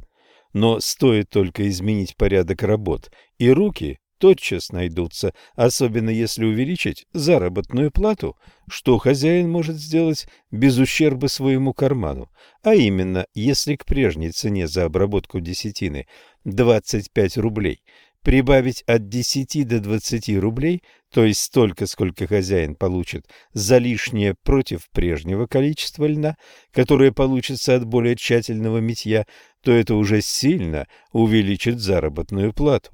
Но стоит только изменить порядок работ, и руки тотчас найдутся, особенно если увеличить заработную плату, что хозяин может сделать без ущерба своему карману. А именно, если к прежней цене за обработку десятины 25 рублей прибавить от 10 до 20 рублей, то есть столько, сколько хозяин получит за лишнее против прежнего количества льна, которое получится от более тщательного митья, то это уже сильно увеличит заработную плату.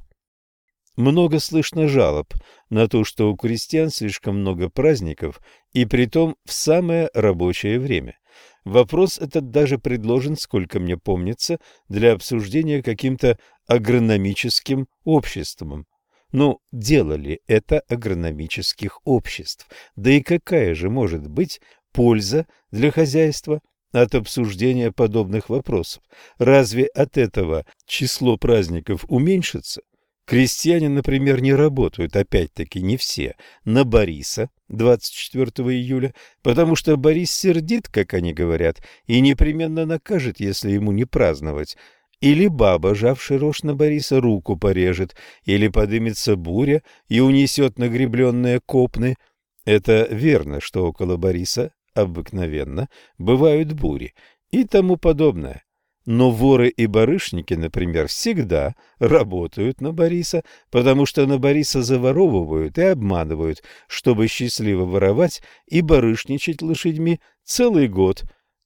Много слышно жалоб на то, что у крестьян слишком много праздников, и притом в самое рабочее время. Вопрос этот даже предложен, сколько мне помнится, для обсуждения каким-то агрономическим обществом. Ну, делали это агрономических обществ. Да и какая же может быть польза для хозяйства от обсуждения подобных вопросов? Разве от этого число праздников уменьшится? Крестьяне, например, не работают, опять-таки не все, на Бориса 24 июля, потому что Борис сердит, как они говорят, и непременно накажет, если ему не праздновать. Или баба, жавшая рожь на Бориса, руку порежет, или подымется буря и унесет нагребленные копны. Это верно, что около Бориса обыкновенно бывают бури и тому подобное. Но воры и барышники, например, всегда работают на Бориса, потому что на Бориса заворовывают и обманывают, чтобы счастливо воровать и барышничать лошадьми целый год.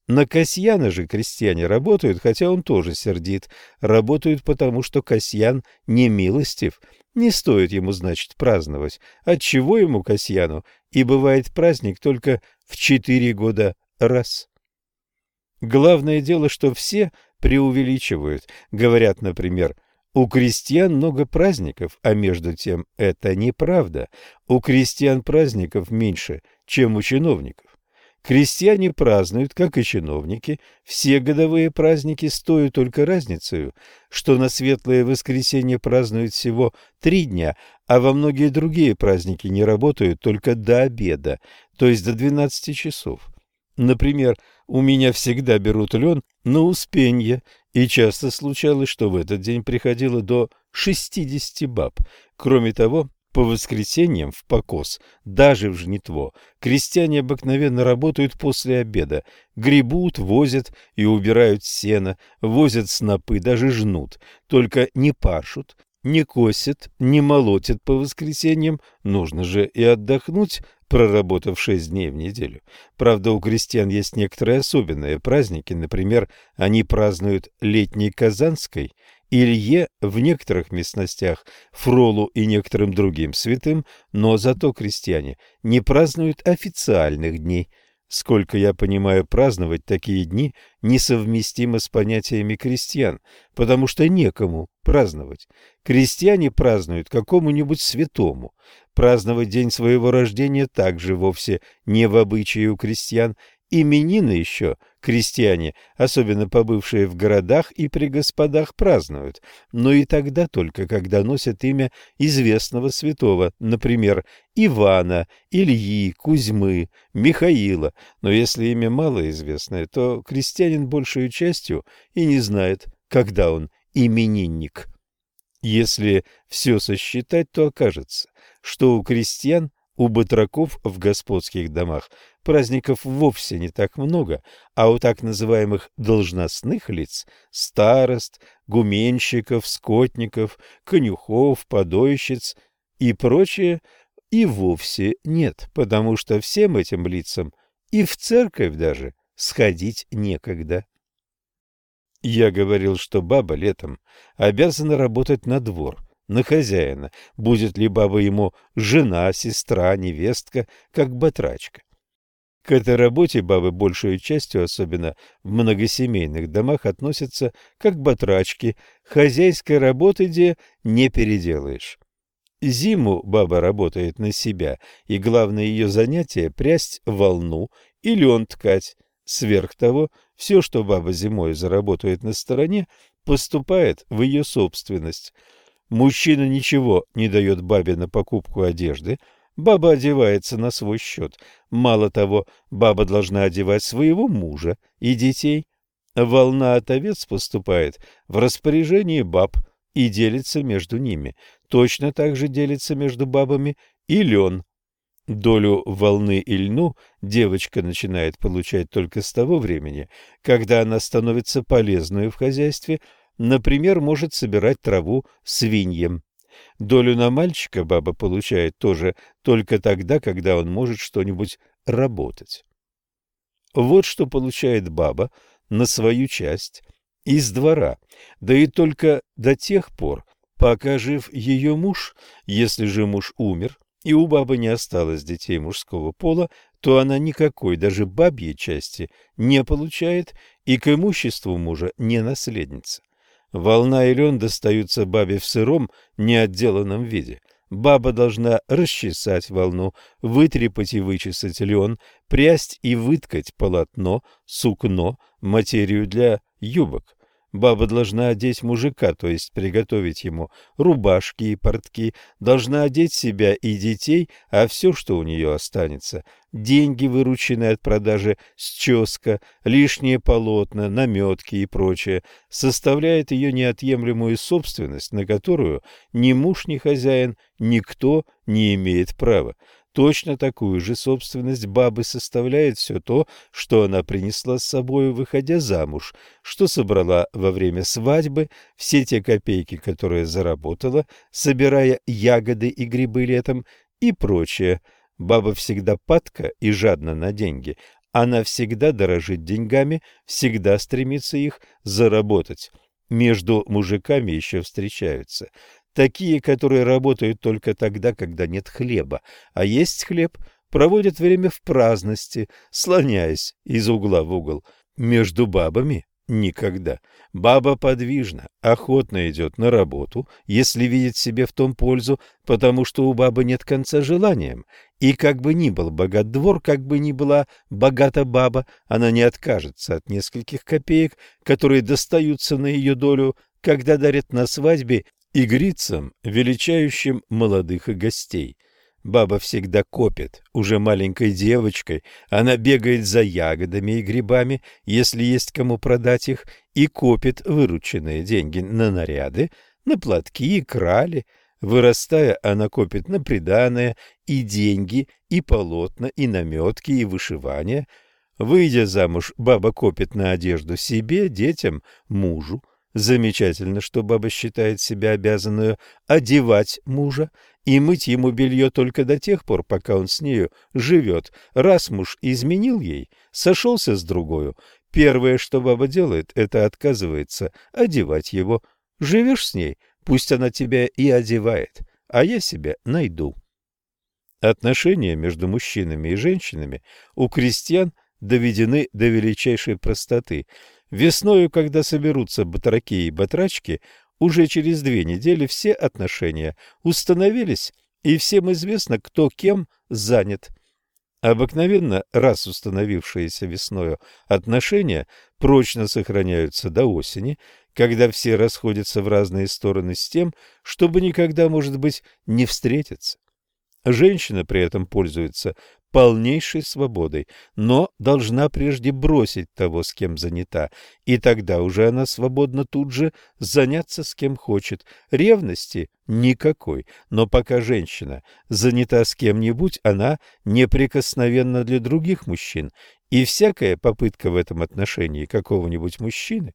На Касьяна же крестьяне работают, хотя он тоже сердит. Работают потому, что Касьян не милостив. Не стоит ему, значит, праздновать. Отчего ему, Касьяну, и бывает праздник только в четыре года раз. Главное дело, что все преувеличивают. Говорят, например, у крестьян много праздников, а между тем это неправда. У крестьян праздников меньше, чем у чиновников. Крестьяне празднуют, как и чиновники, все годовые праздники с той только разницей, что на светлое воскресенье празднуют всего три дня, а во многие другие праздники не работают только до обеда, то есть до 12 часов. Например, у меня всегда берут лен на Успенье, и часто случалось, что в этот день приходило до 60 баб. Кроме того, по воскресеньям в покос, даже в жнитво, крестьяне обыкновенно работают после обеда, гребут, возят и убирают сено, возят снопы, даже жнут, только не пашут, не косят, не молотят по воскресеньям, нужно же и отдохнуть, проработав шесть дней в неделю. Правда, у крестьян есть некоторые особенные праздники, например, они празднуют летний Казанской Илье в некоторых местностях, Фролу и некоторым другим святым, но зато крестьяне не празднуют официальных дней. Сколько я понимаю, праздновать такие дни несовместимо с понятиями крестьян, потому что некому праздновать. Крестьяне празднуют какому-нибудь святому. Праздновать день своего рождения также вовсе не в обычае у крестьян, Именины еще крестьяне, особенно побывшие в городах и при господах, празднуют, но и тогда только, когда носят имя известного святого, например, Ивана, Ильи, Кузьмы, Михаила. Но если имя малоизвестное, то крестьянин большей частью и не знает, когда он именинник. Если все сосчитать, то окажется, что у крестьян у батраков в господских домах праздников вовсе не так много, а у так называемых должностных лиц – старост, гуменщиков, скотников, конюхов, подойщиц и прочее – и вовсе нет, потому что всем этим лицам и в церковь даже сходить некогда. Я говорил, что баба летом обязана работать на двор – на хозяина, будет ли баба ему жена, сестра, невестка, как батрачка. К этой работе бабы большей частью, особенно в многосемейных домах, относятся как батрачки, хозяйской работы где не переделаешь. Зиму баба работает на себя, и главное ее занятие – прясть волну или он ткать. Сверх того, все, что баба зимой заработает на стороне, поступает в ее собственность – Мужчина ничего не дает бабе на покупку одежды, баба одевается на свой счет. Мало того, баба должна одевать своего мужа и детей. Волна от овец поступает в распоряжение баб и делится между ними. Точно так же делится между бабами и лен. Долю волны и льну девочка начинает получать только с того времени, когда она становится полезной в хозяйстве – Например, может собирать траву свиньям. Долю на мальчика баба получает тоже только тогда, когда он может что-нибудь работать. Вот что получает баба на свою часть из двора, да и только до тех пор, пока жив ее муж, если же муж умер, и у бабы не осталось детей мужского пола, то она никакой, даже бабьей части, не получает и к имуществу мужа не наследница. Волна и лен достаются бабе в сыром, неотделанном виде. Баба должна расчесать волну, вытрепать и вычесать лен, прясть и выткать полотно, сукно, материю для юбок. Баба должна одеть мужика, то есть приготовить ему рубашки и портки, должна одеть себя и детей, а все, что у нее останется, деньги, вырученные от продажи сческа, лишние полотна, наметки и прочее, составляет ее неотъемлемую собственность, на которую ни муж, ни хозяин, никто не имеет права. Точно такую же собственность бабы составляет все то, что она принесла с собой, выходя замуж, что собрала во время свадьбы, все те копейки, которые заработала, собирая ягоды и грибы летом и прочее. Баба всегда падка и жадна на деньги. Она всегда дорожит деньгами, всегда стремится их заработать. Между мужиками еще встречаются такие, которые работают только тогда, когда нет хлеба, а есть хлеб, проводят время в праздности, слоняясь из угла в угол. Между бабами никогда. Баба подвижна, охотно идет на работу, если видит себе в том пользу, потому что у бабы нет конца желаниям. И как бы ни был богат двор, как бы ни была богата баба, она не откажется от нескольких копеек, которые достаются на ее долю, когда дарят на свадьбе игрицам, величающим молодых и гостей. Баба всегда копит. Уже маленькой девочкой она бегает за ягодами и грибами, если есть кому продать их, и копит вырученные деньги на наряды, на платки и крали. Вырастая, она копит на приданое и деньги, и полотна, и наметки, и вышивания. Выйдя замуж, баба копит на одежду себе, детям, мужу. Замечательно, что баба считает себя обязанную одевать мужа и мыть ему белье только до тех пор, пока он с нею живет. Раз муж изменил ей, сошелся с другою, первое, что баба делает, это отказывается одевать его. Живешь с ней, пусть она тебя и одевает, а я себя найду. Отношения между мужчинами и женщинами у крестьян доведены до величайшей простоты – Весною, когда соберутся батраки и батрачки, уже через две недели все отношения установились, и всем известно, кто кем занят. Обыкновенно раз установившиеся весною отношения прочно сохраняются до осени, когда все расходятся в разные стороны с тем, чтобы никогда, может быть, не встретиться. Женщина при этом пользуется полнейшей свободой, но должна прежде бросить того, с кем занята, и тогда уже она свободна тут же заняться с кем хочет. Ревности никакой, но пока женщина занята с кем-нибудь, она неприкосновенна для других мужчин, и всякая попытка в этом отношении какого-нибудь мужчины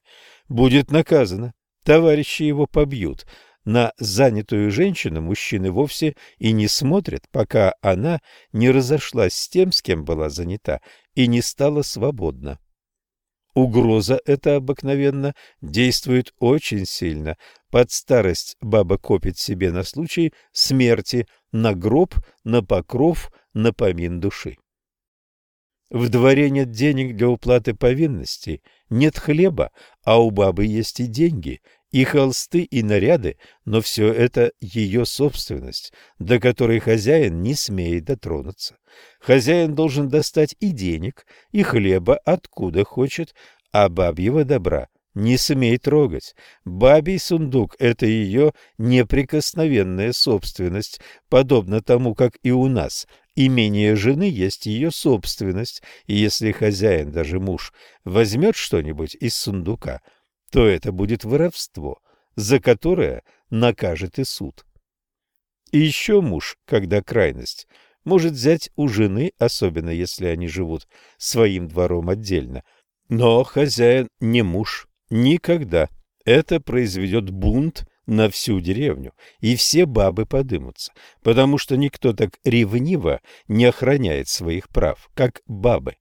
будет наказана. Товарищи его побьют, на занятую женщину мужчины вовсе и не смотрят, пока она не разошлась с тем, с кем была занята, и не стала свободна. Угроза эта обыкновенно действует очень сильно. Под старость баба копит себе на случай смерти, на гроб, на покров, на помин души. В дворе нет денег для уплаты повинностей, нет хлеба, а у бабы есть и деньги, и холсты, и наряды, но все это ее собственность, до которой хозяин не смеет дотронуться. Хозяин должен достать и денег, и хлеба откуда хочет, а бабьего добра не смей трогать. Бабий сундук — это ее неприкосновенная собственность, подобно тому, как и у нас. Имение жены есть ее собственность, и если хозяин, даже муж, возьмет что-нибудь из сундука — то это будет воровство, за которое накажет и суд. И еще муж, когда крайность, может взять у жены, особенно если они живут своим двором отдельно. Но хозяин не муж. Никогда. Это произведет бунт на всю деревню, и все бабы подымутся, потому что никто так ревниво не охраняет своих прав, как бабы.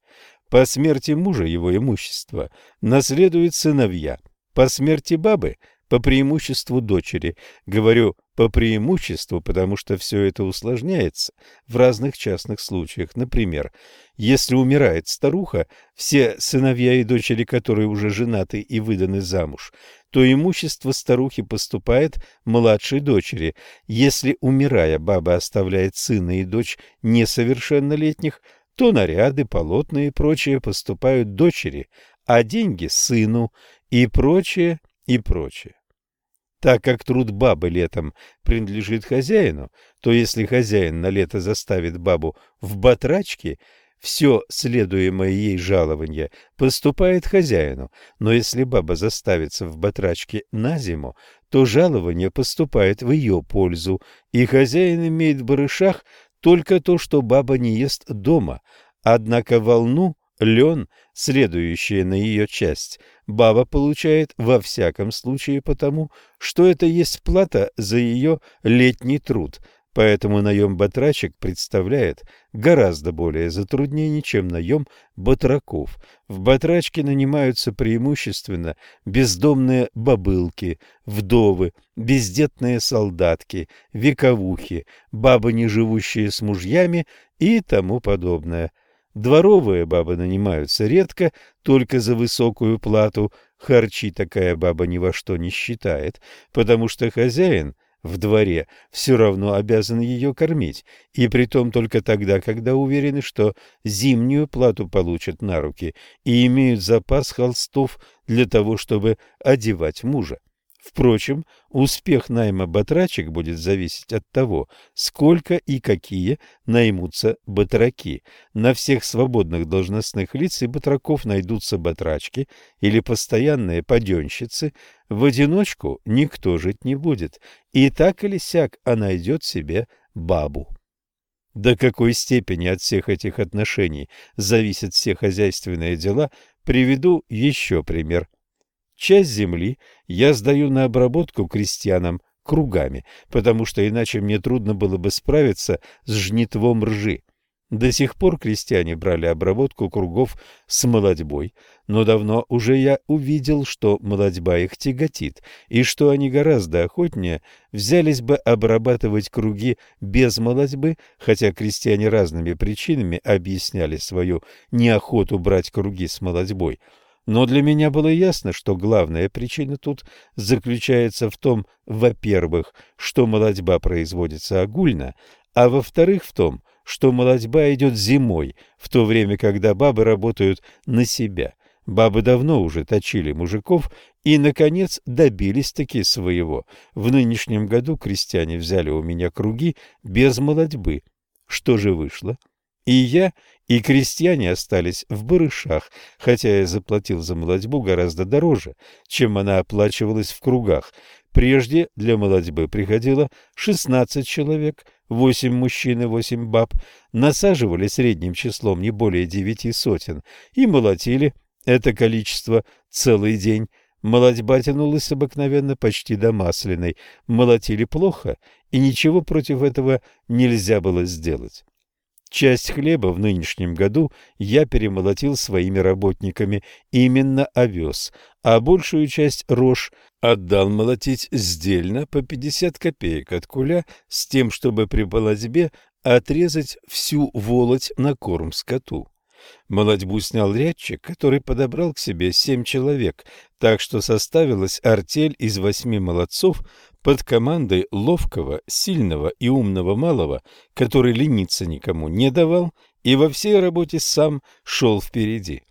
По смерти мужа его имущество наследует сыновья – по смерти бабы, по преимуществу дочери. Говорю «по преимуществу», потому что все это усложняется в разных частных случаях. Например, если умирает старуха, все сыновья и дочери, которые уже женаты и выданы замуж, то имущество старухи поступает младшей дочери. Если, умирая, баба оставляет сына и дочь несовершеннолетних, то наряды, полотна и прочее поступают дочери, а деньги – сыну – и прочее, и прочее. Так как труд бабы летом принадлежит хозяину, то если хозяин на лето заставит бабу в батрачке, все следуемое ей жалование поступает хозяину, но если баба заставится в батрачке на зиму, то жалование поступает в ее пользу, и хозяин имеет в барышах только то, что баба не ест дома, однако волну лен, следующие на ее часть, баба получает во всяком случае потому, что это есть плата за ее летний труд, поэтому наем батрачек представляет гораздо более затруднений, чем наем батраков. В батрачке нанимаются преимущественно бездомные бабылки, вдовы, бездетные солдатки, вековухи, бабы, не живущие с мужьями и тому подобное – Дворовые бабы нанимаются редко, только за высокую плату. Харчи такая баба ни во что не считает, потому что хозяин в дворе все равно обязан ее кормить, и притом только тогда, когда уверены, что зимнюю плату получат на руки и имеют запас холстов для того, чтобы одевать мужа. Впрочем, успех найма батрачек будет зависеть от того, сколько и какие наймутся батраки. На всех свободных должностных лиц и батраков найдутся батрачки или постоянные паденщицы. В одиночку никто жить не будет, и так или сяк, а найдет себе бабу. До какой степени от всех этих отношений зависят все хозяйственные дела, приведу еще пример. Часть земли я сдаю на обработку крестьянам кругами, потому что иначе мне трудно было бы справиться с жнитвом ржи. До сих пор крестьяне брали обработку кругов с молодьбой, но давно уже я увидел, что молодьба их тяготит, и что они гораздо охотнее взялись бы обрабатывать круги без молодьбы, хотя крестьяне разными причинами объясняли свою неохоту брать круги с молодьбой – но для меня было ясно, что главная причина тут заключается в том, во-первых, что молодьба производится огульно, а во-вторых, в том, что молодьба идет зимой, в то время, когда бабы работают на себя. Бабы давно уже точили мужиков и, наконец, добились-таки своего. В нынешнем году крестьяне взяли у меня круги без молодьбы. Что же вышло? И я, и крестьяне остались в барышах, хотя я заплатил за молодьбу гораздо дороже, чем она оплачивалась в кругах. Прежде для молодьбы приходило 16 человек, 8 мужчин и 8 баб, насаживали средним числом не более девяти сотен и молотили это количество целый день. Молодьба тянулась обыкновенно почти до масляной, молотили плохо, и ничего против этого нельзя было сделать. Часть хлеба в нынешнем году я перемолотил своими работниками, именно овес, а большую часть рожь отдал молотить сдельно по 50 копеек от куля с тем, чтобы при молодьбе отрезать всю волоть на корм скоту. Молодьбу снял рядчик, который подобрал к себе семь человек, так что составилась артель из восьми молодцов, под командой ловкого, сильного и умного малого, который лениться никому не давал и во всей работе сам шел впереди.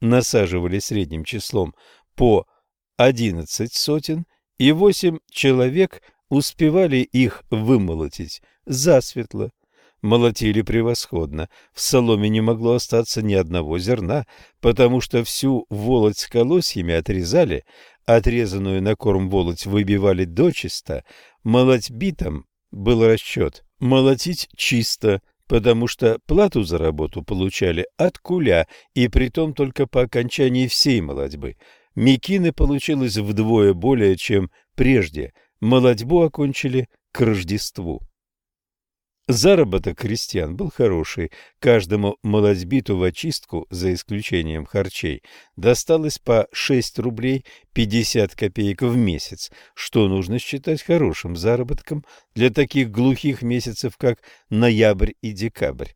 Насаживали средним числом по одиннадцать сотен, и восемь человек успевали их вымолотить засветло. Молотили превосходно, в соломе не могло остаться ни одного зерна, потому что всю волоть с колосьями отрезали, Отрезанную на корм волоть выбивали дочисто, молоть битом был расчет молотить чисто, потому что плату за работу получали от куля, и притом только по окончании всей молодьбы. Мекины получилось вдвое более, чем прежде. Молодьбу окончили к Рождеству. Заработок крестьян был хороший. Каждому молодьбиту в очистку, за исключением харчей, досталось по 6 рублей 50 копеек в месяц, что нужно считать хорошим заработком для таких глухих месяцев, как ноябрь и декабрь.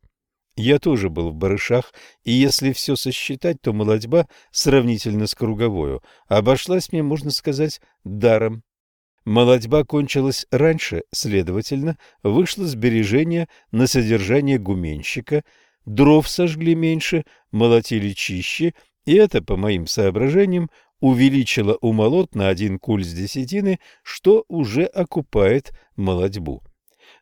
Я тоже был в барышах, и если все сосчитать, то молодьба, сравнительно с круговою, обошлась мне, можно сказать, даром. Молодьба кончилась раньше, следовательно, вышло сбережение на содержание гуменщика, дров сожгли меньше, молотили чище, и это, по моим соображениям, увеличило умолот на один куль с десятины, что уже окупает молодьбу.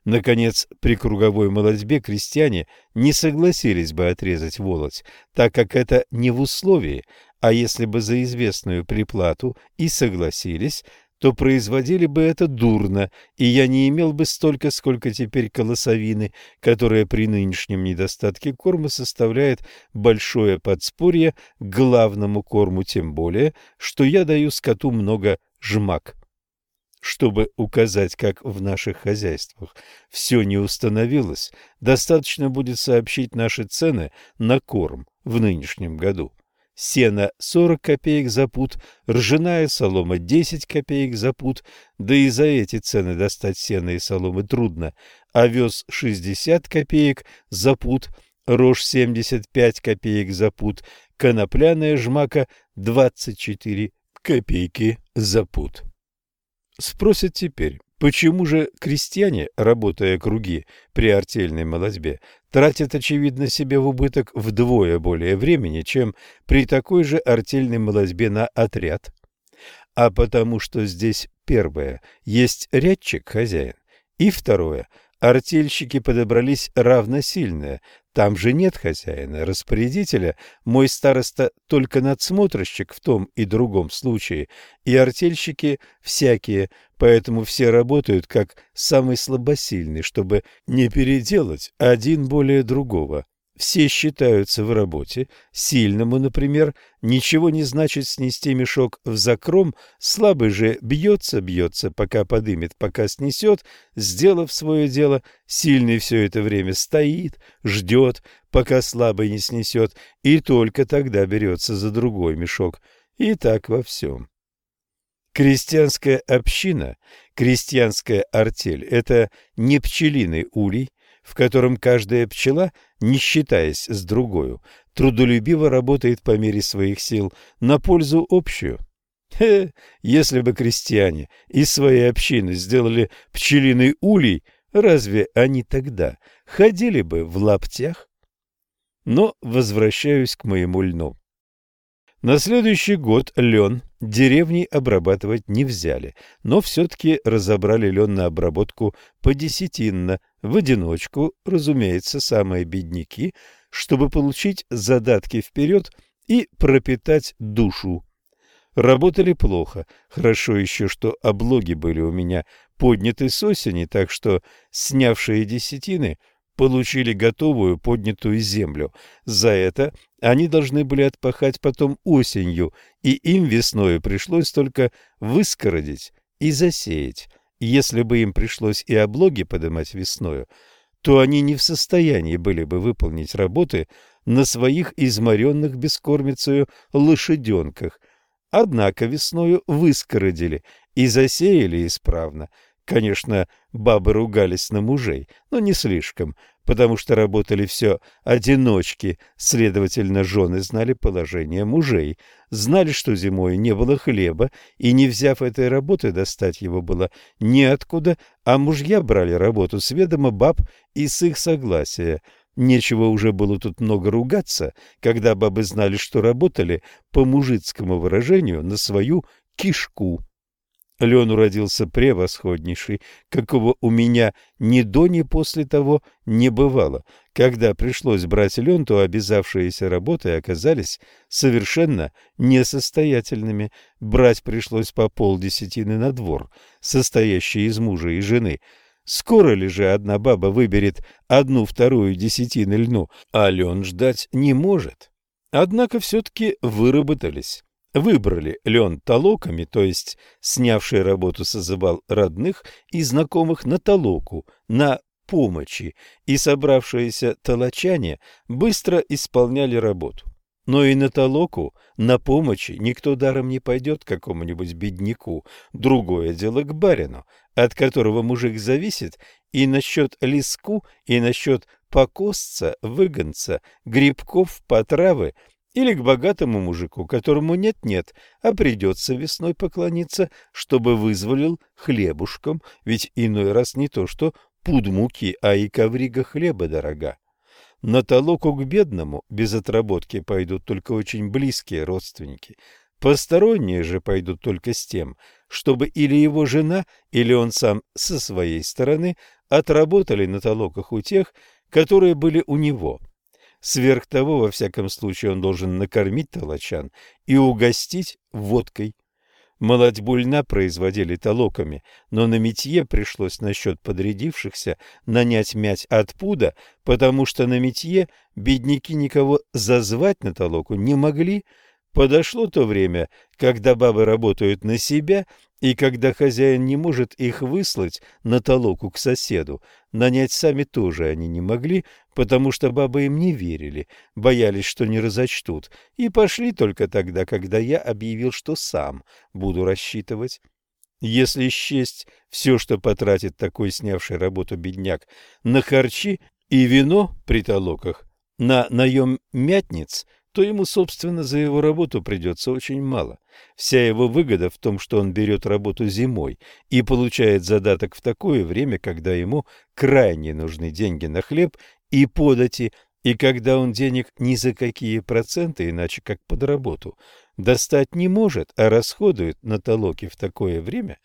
Наконец, при круговой молодьбе крестьяне не согласились бы отрезать волоть, так как это не в условии, а если бы за известную приплату и согласились, то производили бы это дурно, и я не имел бы столько, сколько теперь колосовины, которая при нынешнем недостатке корма составляет большое подспорье к главному корму, тем более, что я даю скоту много жмак. Чтобы указать, как в наших хозяйствах все не установилось, достаточно будет сообщить наши цены на корм в нынешнем году сено 40 копеек за пуд, ржаная солома 10 копеек за пуд, да и за эти цены достать сено и соломы трудно, овес 60 копеек за пуд, рожь 75 копеек за пуд, конопляная жмака 24 копейки за пуд. Спросят теперь, почему же крестьяне, работая круги при артельной молодьбе, тратят, очевидно, себе в убыток вдвое более времени, чем при такой же артельной молодьбе на отряд? А потому что здесь первое – есть рядчик-хозяин, и второе – артельщики подобрались равносильные. Там же нет хозяина, распорядителя, мой староста только надсмотрщик в том и другом случае, и артельщики всякие, поэтому все работают как самый слабосильный, чтобы не переделать один более другого. Все считаются в работе. Сильному, например, ничего не значит снести мешок в закром, слабый же бьется, бьется, пока подымет, пока снесет, сделав свое дело, сильный все это время стоит, ждет, пока слабый не снесет, и только тогда берется за другой мешок. И так во всем. Крестьянская община, крестьянская артель – это не пчелиный улей, в котором каждая пчела, не считаясь с другою, трудолюбиво работает по мере своих сил на пользу общую. Хе, если бы крестьяне из своей общины сделали пчелиный улей, разве они тогда ходили бы в лаптях? Но возвращаюсь к моему льну. На следующий год лен деревни обрабатывать не взяли, но все-таки разобрали лен на обработку подесятинно, в одиночку, разумеется, самые бедняки, чтобы получить задатки вперед и пропитать душу. Работали плохо, хорошо еще, что облоги были у меня подняты с осени, так что снявшие десятины – получили готовую поднятую землю. За это они должны были отпахать потом осенью, и им весною пришлось только выскородить и засеять. Если бы им пришлось и облоги поднимать весною, то они не в состоянии были бы выполнить работы на своих изморенных бескормицею лошаденках. Однако весною выскородили и засеяли исправно, Конечно, бабы ругались на мужей, но не слишком, потому что работали все одиночки, следовательно, жены знали положение мужей, знали, что зимой не было хлеба, и, не взяв этой работы, достать его было неоткуда, а мужья брали работу с ведома баб и с их согласия. Нечего уже было тут много ругаться, когда бабы знали, что работали, по мужицкому выражению, на свою кишку. Лен уродился превосходнейший, какого у меня ни до, ни после того не бывало. Когда пришлось брать лен, то обязавшиеся работы оказались совершенно несостоятельными. Брать пришлось по полдесятины на двор, состоящий из мужа и жены. Скоро ли же одна баба выберет одну-вторую десятины льну, а лен ждать не может? Однако все-таки выработались выбрали лен толоками, то есть снявшие работу созывал родных и знакомых на толоку, на помощи, и собравшиеся толочане быстро исполняли работу. Но и на толоку, на помощи никто даром не пойдет какому-нибудь бедняку, другое дело к барину, от которого мужик зависит и насчет лиску, и насчет покосца, выгонца, грибков, потравы – или к богатому мужику, которому нет-нет, а придется весной поклониться, чтобы вызволил хлебушком, ведь иной раз не то что пуд муки, а и коврига хлеба дорога. На толоку к бедному без отработки пойдут только очень близкие родственники. Посторонние же пойдут только с тем, чтобы или его жена, или он сам со своей стороны отработали на толоках у тех, которые были у него – Сверх того, во всяком случае, он должен накормить толочан и угостить водкой. Молодьбу льна производили толоками, но на метье пришлось насчет подрядившихся нанять мять от пуда, потому что на метье бедняки никого зазвать на толоку не могли. Подошло то время, когда бабы работают на себя и когда хозяин не может их выслать на толоку к соседу, нанять сами тоже они не могли, потому что бабы им не верили, боялись, что не разочтут, и пошли только тогда, когда я объявил, что сам буду рассчитывать. Если счесть все, что потратит такой снявший работу бедняк на харчи и вино при толоках, на наем мятниц, то ему, собственно, за его работу придется очень мало. Вся его выгода в том, что он берет работу зимой и получает задаток в такое время, когда ему крайне нужны деньги на хлеб и подати, и когда он денег ни за какие проценты, иначе как под работу, достать не может, а расходует на толоки в такое время,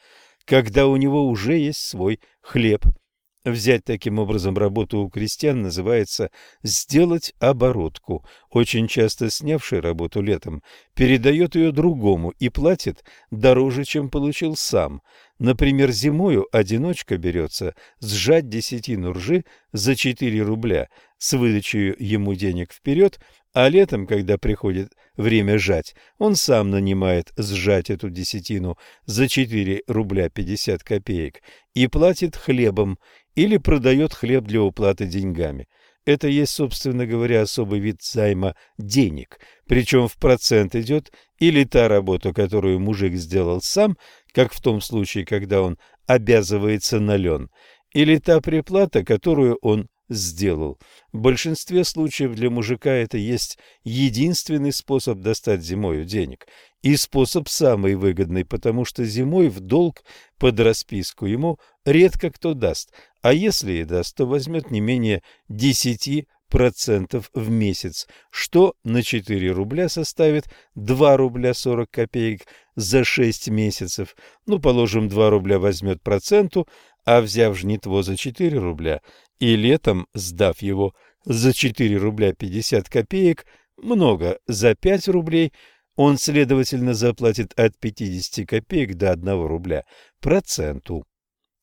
когда у него уже есть свой хлеб – Взять таким образом работу у крестьян называется «сделать оборотку». Очень часто снявший работу летом передает ее другому и платит дороже, чем получил сам. Например, зимою одиночка берется сжать десятину ржи за 4 рубля с выдачей ему денег вперед, а летом, когда приходит время жать, он сам нанимает сжать эту десятину за 4 рубля 50 копеек и платит хлебом или продает хлеб для уплаты деньгами. Это есть, собственно говоря, особый вид займа денег, причем в процент идет или та работа, которую мужик сделал сам, как в том случае, когда он обязывается на лен, или та приплата, которую он сделал. В большинстве случаев для мужика это есть единственный способ достать зимою денег. И способ самый выгодный, потому что зимой в долг под расписку ему редко кто даст, а если и даст, то возьмет не менее 10 процентов в месяц, что на 4 рубля составит 2 рубля 40 копеек за 6 месяцев. Ну, положим, 2 рубля возьмет проценту, а взяв жнитво за 4 рубля и летом сдав его за 4 рубля 50 копеек, много за 5 рублей, он, следовательно, заплатит от 50 копеек до 1 рубля проценту.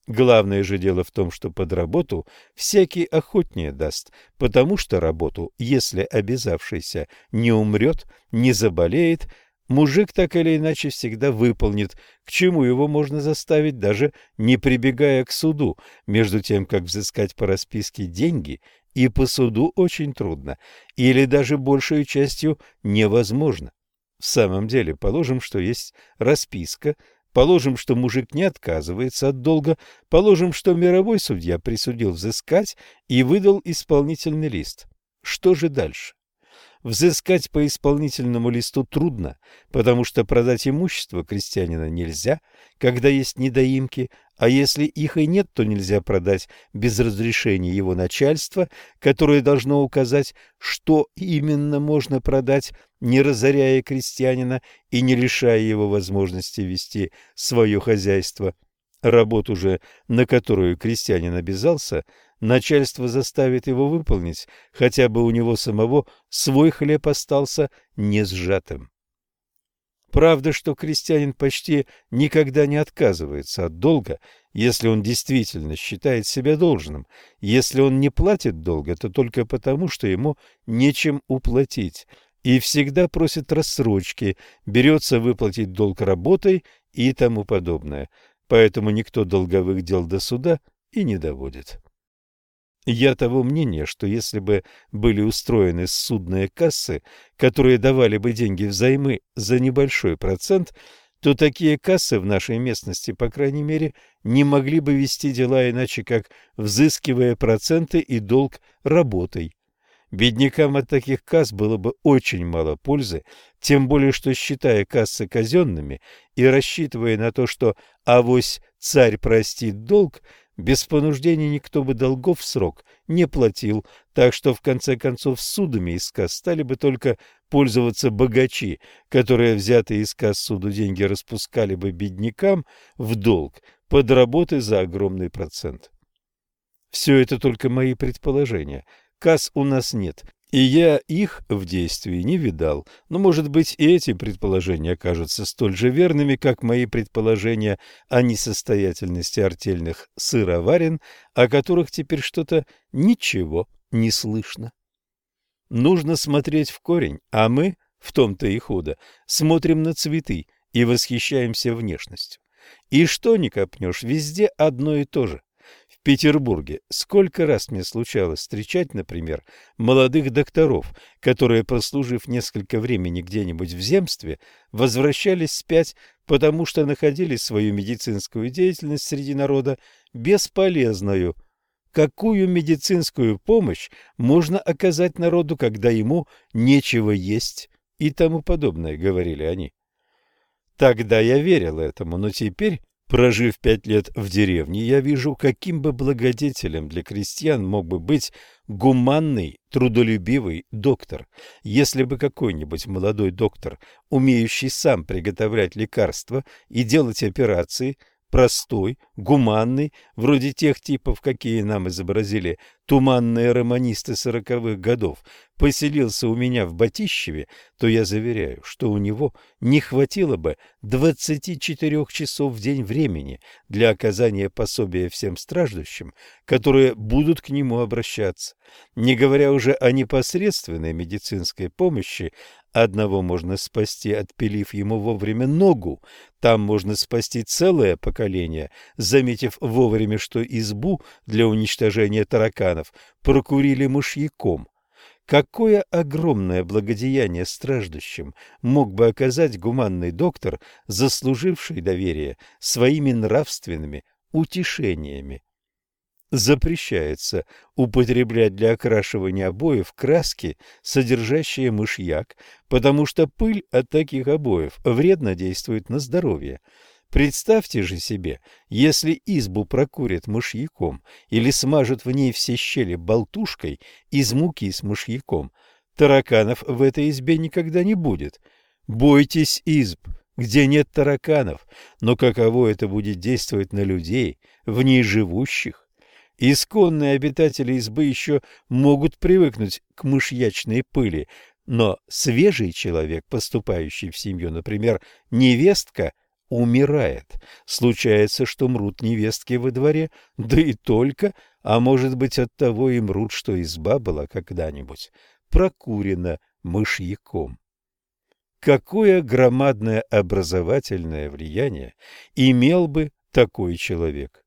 Главное же дело в том, что под работу всякий охотнее даст, потому что работу, если обязавшийся не умрет, не заболеет, мужик так или иначе всегда выполнит, к чему его можно заставить, даже не прибегая к суду, между тем, как взыскать по расписке деньги и по суду очень трудно, или даже большей частью невозможно. В самом деле, положим, что есть расписка, Положим, что мужик не отказывается от долга, положим, что мировой судья присудил взыскать и выдал исполнительный лист. Что же дальше? Взыскать по исполнительному листу трудно, потому что продать имущество крестьянина нельзя, когда есть недоимки, а если их и нет, то нельзя продать без разрешения его начальства, которое должно указать, что именно можно продать, не разоряя крестьянина и не лишая его возможности вести свое хозяйство. Работу же, на которую крестьянин обязался, начальство заставит его выполнить, хотя бы у него самого свой хлеб остался не сжатым. Правда, что крестьянин почти никогда не отказывается от долга, если он действительно считает себя должным. Если он не платит долга, то только потому, что ему нечем уплатить, и всегда просит рассрочки, берется выплатить долг работой и тому подобное. Поэтому никто долговых дел до суда и не доводит. Я того мнения, что если бы были устроены судные кассы, которые давали бы деньги взаймы за небольшой процент, то такие кассы в нашей местности, по крайней мере, не могли бы вести дела иначе, как взыскивая проценты и долг работой. Беднякам от таких касс было бы очень мало пользы, тем более что, считая кассы казенными и рассчитывая на то, что авось царь простит долг, без понуждения никто бы долгов в срок не платил, так что в конце концов судами из касс стали бы только пользоваться богачи, которые взятые из касс суду деньги распускали бы беднякам в долг под работы за огромный процент. Все это только мои предположения. Касс у нас нет, и я их в действии не видал, но, может быть, и эти предположения окажутся столь же верными, как мои предположения о несостоятельности артельных сыроварен, о которых теперь что-то ничего не слышно. Нужно смотреть в корень, а мы, в том-то и худо, смотрим на цветы и восхищаемся внешностью. И что ни копнешь, везде одно и то же. В Петербурге сколько раз мне случалось встречать, например, молодых докторов, которые, прослужив несколько времени где-нибудь в земстве, возвращались спять, потому что находили свою медицинскую деятельность среди народа бесполезною. какую медицинскую помощь можно оказать народу, когда ему нечего есть и тому подобное, говорили они. Тогда я верил этому, но теперь, прожив пять лет в деревне, я вижу, каким бы благодетелем для крестьян мог бы быть гуманный, трудолюбивый доктор. Если бы какой-нибудь молодой доктор, умеющий сам приготовлять лекарства и делать операции, простой, гуманный, вроде тех типов, какие нам изобразили туманные романисты сороковых годов, поселился у меня в Батищеве, то я заверяю, что у него не хватило бы 24 часов в день времени для оказания пособия всем страждущим, которые будут к нему обращаться. Не говоря уже о непосредственной медицинской помощи, Одного можно спасти, отпилив ему вовремя ногу. Там можно спасти целое поколение, заметив вовремя, что избу для уничтожения тараканов прокурили мышьяком. Какое огромное благодеяние страждущим мог бы оказать гуманный доктор, заслуживший доверие своими нравственными утешениями? Запрещается употреблять для окрашивания обоев краски, содержащие мышьяк, потому что пыль от таких обоев вредно действует на здоровье. Представьте же себе, если избу прокурят мышьяком или смажут в ней все щели болтушкой из муки с мышьяком, тараканов в этой избе никогда не будет. Бойтесь изб, где нет тараканов, но каково это будет действовать на людей, в ней живущих? Исконные обитатели избы еще могут привыкнуть к мышьячной пыли, но свежий человек, поступающий в семью, например, невестка, умирает. Случается, что мрут невестки во дворе, да и только, а может быть от того и мрут, что изба была когда-нибудь прокурена мышьяком. Какое громадное образовательное влияние имел бы такой человек?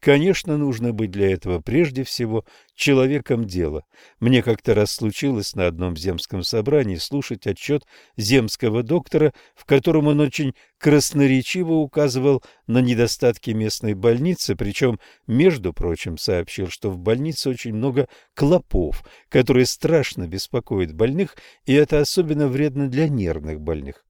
Конечно, нужно быть для этого прежде всего человеком дела. Мне как-то раз случилось на одном земском собрании слушать отчет земского доктора, в котором он очень красноречиво указывал на недостатки местной больницы, причем, между прочим, сообщил, что в больнице очень много клопов, которые страшно беспокоят больных, и это особенно вредно для нервных больных.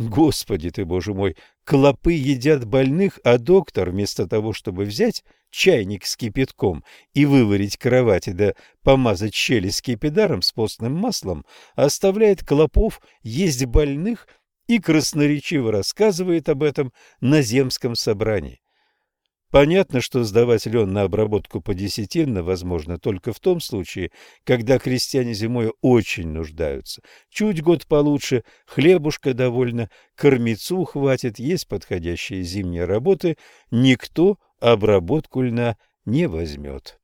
Господи ты, боже мой, клопы едят больных, а доктор, вместо того, чтобы взять чайник с кипятком и выварить кровати да помазать щели скипидаром с постным маслом, оставляет клопов есть больных и красноречиво рассказывает об этом на земском собрании. Понятно, что сдавать лен на обработку подесятинно возможно только в том случае, когда крестьяне зимой очень нуждаются. Чуть год получше, хлебушка довольно, кормицу хватит, есть подходящие зимние работы, никто обработку льна не возьмет.